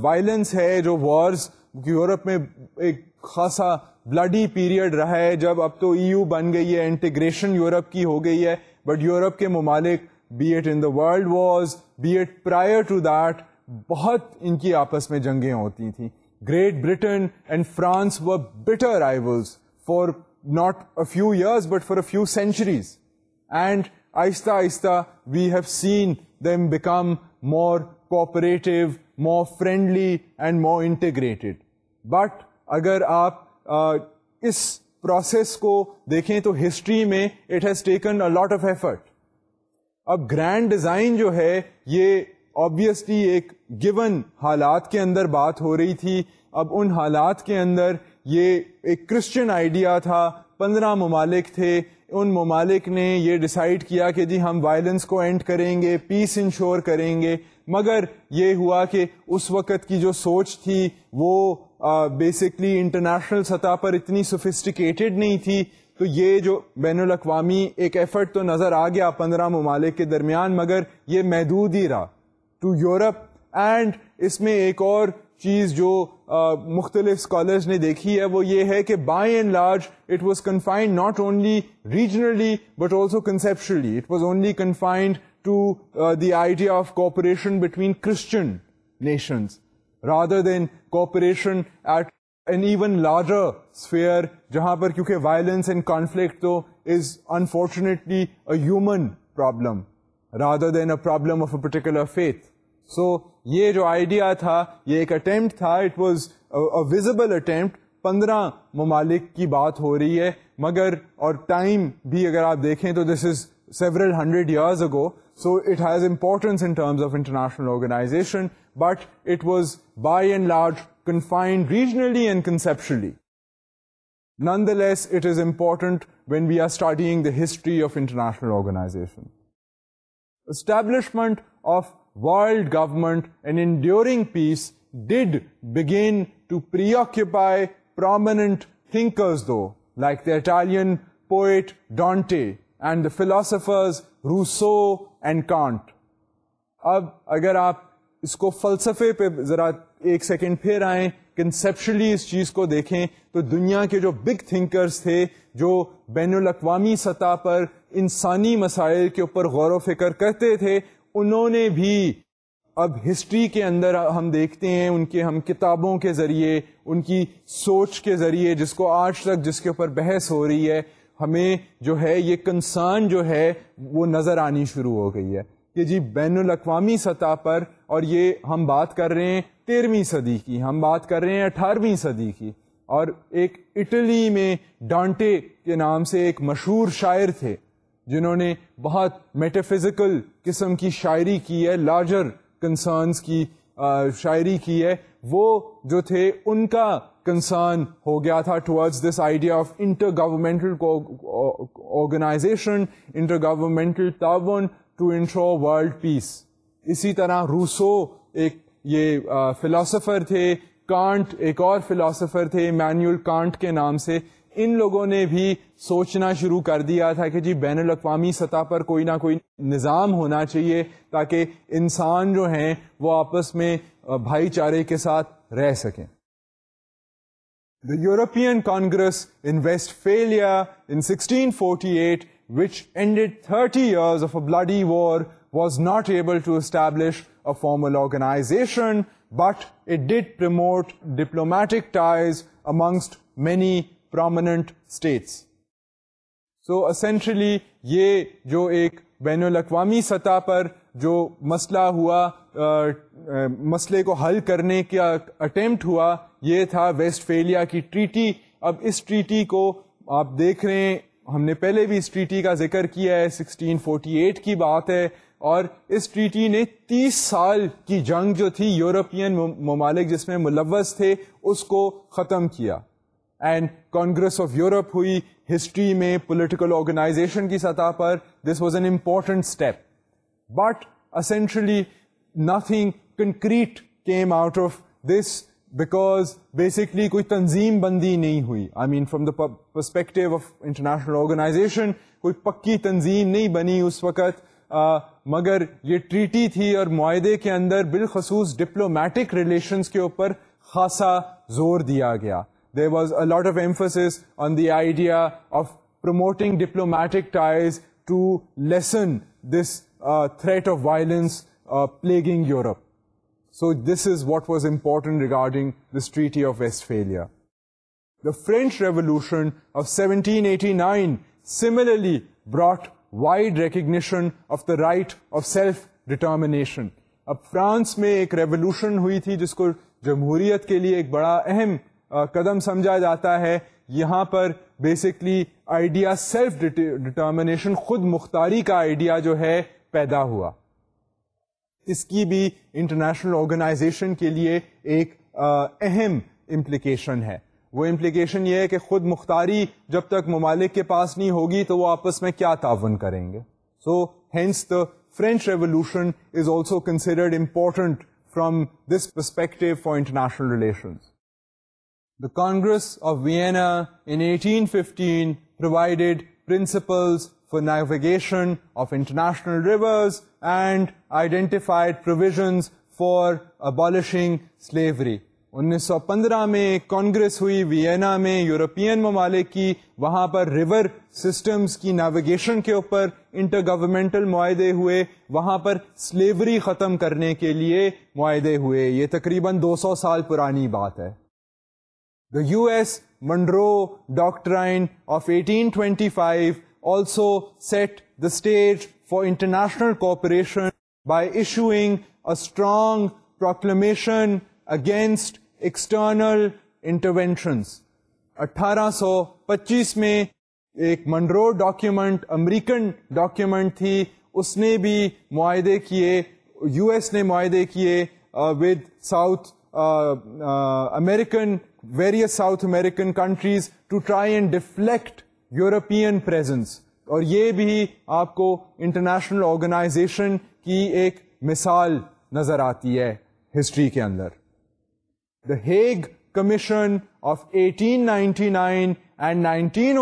وائلنس ہے جو وارز یورپ میں ایک خاصا بلڈی پیریڈ رہا ہے جب اب تو ای e یو بن گئی ہے انٹیگریشن یورپ کی ہو گئی ہے بٹ یورپ کے ممالک be at in the world wars be at prior to that بہت ان کی آپس میں جنگیں ہوتی تھیں great Britain and France were bitter rivals for not a few years but for a few centuries and آہستہ آہستہ we have seen become more cordial and more integrate but اگر آپ اس پروسیس کو دیکھیں تو ہسٹری میں it has taken lot of effort اب گرینڈ ڈیزائن جو ہے یہ آبیسلی ایک گیون حالات کے اندر بات ہو رہی تھی اب ان حالات کے اندر یہ ایک کرسچن آئیڈیا تھا پندرہ ممالک تھے ان ممالک نے یہ ڈیسائیڈ کیا کہ جی ہم وائلنس کو اینڈ کریں گے پیس انشور کریں گے مگر یہ ہوا کہ اس وقت کی جو سوچ تھی وہ بیسکلی انٹرنیشنل سطح پر اتنی سوفسٹیکیٹڈ نہیں تھی تو یہ جو بین الاقوامی ایک ایفرٹ تو نظر آ گیا پندرہ ممالک کے درمیان مگر یہ محدود ہی رہا ٹو یورپ اینڈ اس میں ایک اور چیز جو مختلف اسکالرز نے دیکھی ہے وہ یہ ہے کہ by and large it was confined not only regionally but also conceptually it was only confined to the idea of cooperation between Christian nations rather than even larger جہاں پر کیونکہ وائلنس اینڈ کانفلکٹ تو is human problem rather than a problem of a particular faith so یہ جو idea تھا یہ ایک attempt تھا اٹ واز ویزبل اے پندرہ ممالک کی بات ہو رہی ہے مگر اور ٹائم بھی اگر آپ دیکھیں تو this is several hundred years ago so it has importance in terms of international organization but it was by and large confined regionally and conceptually nonetheless it is important when we are starting the history of international organization establishment of world government endeavours began to preoccupy prominent Italian poet Dante and philosopher اب اگر آپ اس کو فلسفے پہ ذرا ایک second پھر آئیں کنسپشلی اس چیز کو دیکھیں تو دنیا کے جو بگ تھنکرس تھے جو بین الاقوامی سطح پر انسانی مسائل کے اوپر غور و فکر کرتے تھے انہوں نے بھی اب ہسٹری کے اندر ہم دیکھتے ہیں ان کے ہم کتابوں کے ذریعے ان کی سوچ کے ذریعے جس کو آج تک جس کے اوپر بحث ہو رہی ہے ہمیں جو ہے یہ کنسان جو ہے وہ نظر آنی شروع ہو گئی ہے کہ جی بین الاقوامی سطح پر اور یہ ہم بات کر رہے ہیں تیرہویں صدی کی ہم بات کر رہے ہیں اٹھارہویں صدی کی اور ایک اٹلی میں ڈانٹے کے نام سے ایک مشہور شاعر تھے جنہوں نے بہت میٹافزیکل قسم کی شاعری کی ہے لارجر کنسرنس کی شاعری کی ہے وہ جو تھے ان کا کنسرن ہو گیا تھا towards this idea of inter inter organization تعاون ٹو انشور ورلڈ پیس اسی طرح روسو ایک یہ فلاسفر تھے کانٹ ایک اور فلاسفر تھے امین کانٹ کے نام سے ان لوگوں نے بھی سوچنا شروع کر دیا تھا کہ جی بین الاقوامی سطح پر کوئی نہ کوئی نظام ہونا چاہیے تاکہ انسان جو ہیں وہ آپس میں بھائی چارے کے ساتھ رہ سکیں the European Congress in Westphalia in sixteen forty eight which ended thirty years of a bloody war was not able to establish a formal organization but it promote diplomatic ties amongst many prominent states so essentially یہ جو ایک بین الاقوامی سطح پر جو مسئلہ ہوا آ, آ, مسئلے کو حل کرنے کا اٹیمپٹ ہوا یہ تھا ویسٹ فیلیا کی ٹریٹی اب اس ٹریٹی کو آپ دیکھ رہے ہیں ہم نے پہلے بھی اس ٹریٹی کا ذکر کیا ہے 1648 کی بات ہے اور اس ٹریٹی نے تیس سال کی جنگ جو تھی یورپین ممالک جس میں ملوث تھے اس کو ختم کیا اینڈ کانگریس آف یورپ ہوئی ہسٹری میں پولیٹیکل آرگنائزیشن کی سطح پر this was an important step but essentially nothing concrete came out of this because basically کوئی تنظیم بندی نہیں ہوئی I mean from the perspective of international organization کوئی پکی تنظیم نہیں بنی اس وقت مگر یہ ٹریٹی تھی اور معاہدے کے اندر بالخصوص ڈپلومیٹک ریلیشنس کے اوپر خاصا زور دیا گیا lot was a lot of idea on the idea of promoting diplomatic ties to lessen this threat of violence plaguing Europe so this is what important important regarding Treaty of Westphalia. The French revolution eighty nine similarly brought wide recognition of the right of self determination اب France میں ایک revolution ہوئی تھی جس کو جمہوریت کے لیے ایک بڑا اہم قدم سمجھا جاتا ہے یہاں پر بیسکلی آئیڈیا سیلف ڈٹرمنیشن خود مختاری کا آئیڈیا جو ہے پیدا ہوا اس کی بھی انٹرنیشنل آرگنائزیشن کے لیے ایک اہم امپلیکیشن ہے وہ امپلیکیشن یہ ہے کہ خود مختاری جب تک ممالک کے پاس نہیں ہوگی تو وہ آپس میں کیا تعاون کریں گے so hence the French revolution is also considered important from this perspective for international relations The Congress of Vienna in 1815 provided principles for navigation of international rivers and identified provisions for abolishing slavery. 1915 میں کانگریس ہوئی وینا میں European ممالک کی وہاں پر river systems کی navigation کے اوپر انٹر گورنمنٹل معاہدے ہوئے وہاں پر سلیوری ختم کرنے کے لیے معاہدے ہوئے یہ تقریباً دو سو سال پرانی بات ہے U S Monroe doctrine national cooperation against externalisations اٹھارہ سو پچیس میں ایک منڈرو ڈاکیومنٹ امریکن ڈاکیومنٹ تھی اس نے بھی معاہدے کیے یو ایس نے معاہدے کیے with south American various south American countries to try and deflect presence. اور یہ بھی آپ کو انٹرنیشنل آرگنائزیشن کی ایک مثال نظر آتی ہے ہسٹری کے اندر the Hague commission of eighteen ninety nineteen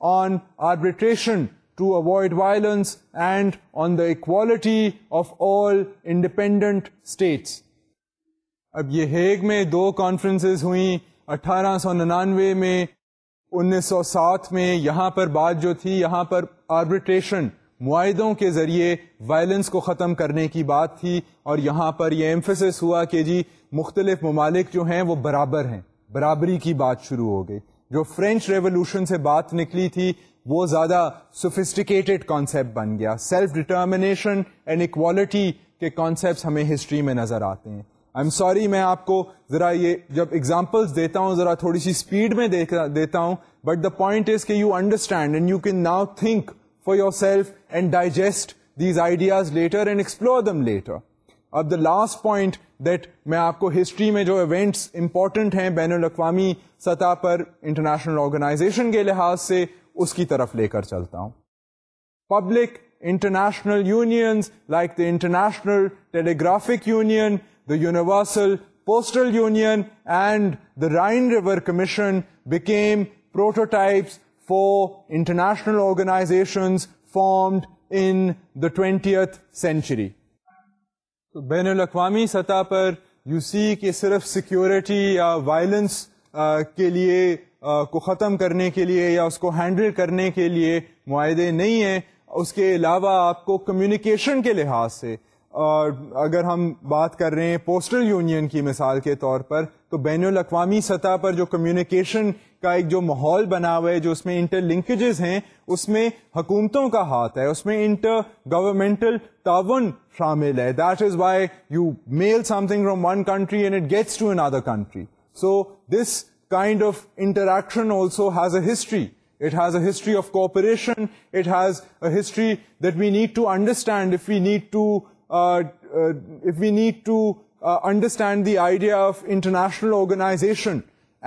on arbitration to avoid violence and on the equality of all independent states اب یہ ہیگ میں دو کانفرنسز ہوئیں اٹھارہ سو ننانوے میں انیس سو سات میں یہاں پر بات جو تھی یہاں پر آربیٹریشن معاہدوں کے ذریعے وائلنس کو ختم کرنے کی بات تھی اور یہاں پر یہ امفسس ہوا کہ جی مختلف ممالک جو ہیں وہ برابر ہیں برابری کی بات شروع ہو گئی جو فرینچ ریولوشن سے بات نکلی تھی وہ زیادہ سوفسٹیکیٹڈ کانسیپٹ بن گیا سیلف ڈٹرمنیشن اینڈ اکوالٹی کے کانسیپٹس ہمیں ہسٹری میں نظر آتے ہیں آئی ایم سوری میں آپ کو ذرا یہ جب اگزامپلس دیتا ہوں ذرا تھوڑی سی اسپیڈ میں دیتا ہوں بٹ دا پوائنٹ از کہ you understand and you can now think for yourself and digest these ideas later and explore them later اب دا لاسٹ پوائنٹ دیٹ میں آپ کو ہسٹری میں جو ایونٹس امپورٹنٹ ہیں بین الاقوامی سطح پر انٹرنیشنل آرگنائزیشن کے لحاظ سے اس کی طرف لے کر چلتا ہوں public international unions like the international telegraphic union universal postal union and the Rhine river commission became prototypes for international organization formed in the twentieth century بین الاقوامی سطح پر یو سی کہ صرف سیکیورٹی یا وائلنس کے لیے کو ختم کرنے کے لیے یا اس کو ہینڈل کرنے کے لیے معاہدے نہیں ہیں اس کے علاوہ آپ کو کمیونیکیشن کے لحاظ سے اگر ہم بات کر رہے ہیں پوسٹل یونین کی مثال کے طور پر تو بین الاقوامی سطح پر جو کمیونیکیشن کا ایک جو ماحول بنا ہوا ہے جو اس میں انٹر لنکیجز ہیں اس میں حکومتوں کا ہاتھ ہے اس میں انٹر گورمنٹل تعاون شامل ہے that is why you mail something from one country and it gets to country so this kind of interaction also has a history It has a history of cooperation. It has a history that we need to understand if we need to need to understand the idea of international organization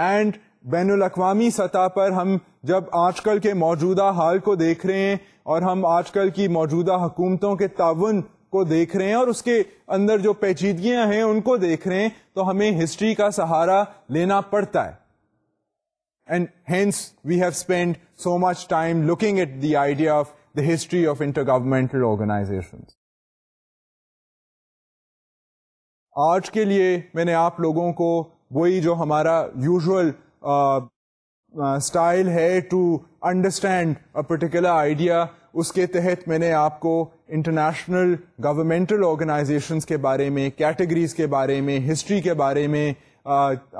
and بین الاقوامی سطح پر ہم جب آج کل کے موجودہ حال کو دیکھ رہے ہیں اور ہم آج کل کی موجودہ حکومتوں کے تعاون کو دیکھ رہے ہیں اور اس کے اندر جو پیچیدگیاں ہیں ان کو دیکھ رہے ہیں تو ہمیں ہسٹری کا سہارا لینا پڑتا ہے and hence we have spend so much time looking at the idea of the history of inter governmental organization آج کے لیے میں نے آپ لوگوں کو وہی جو ہمارا یوزول اسٹائل ہے to understand a particular idea اس کے تحت میں نے آپ کو انٹرنیشنل گورمنٹل آرگنائزیشنس کے بارے میں کیٹیگریز کے بارے میں ہسٹری کے بارے میں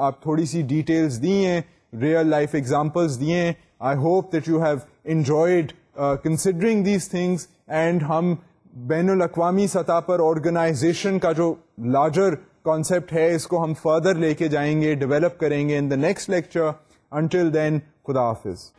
آپ تھوڑی سی ڈیٹیلز دی ہیں ریئل لائف ایگزامپلس دیے I hope that you have enjoyed considering these things and ہم بین الاقوامی سطح پر آرگنائزیشن کا جو لارجر کانسیپٹ ہے اس کو ہم فردر لے کے جائیں گے ڈیولپ کریں گے in the next lecture until then خدا حافظ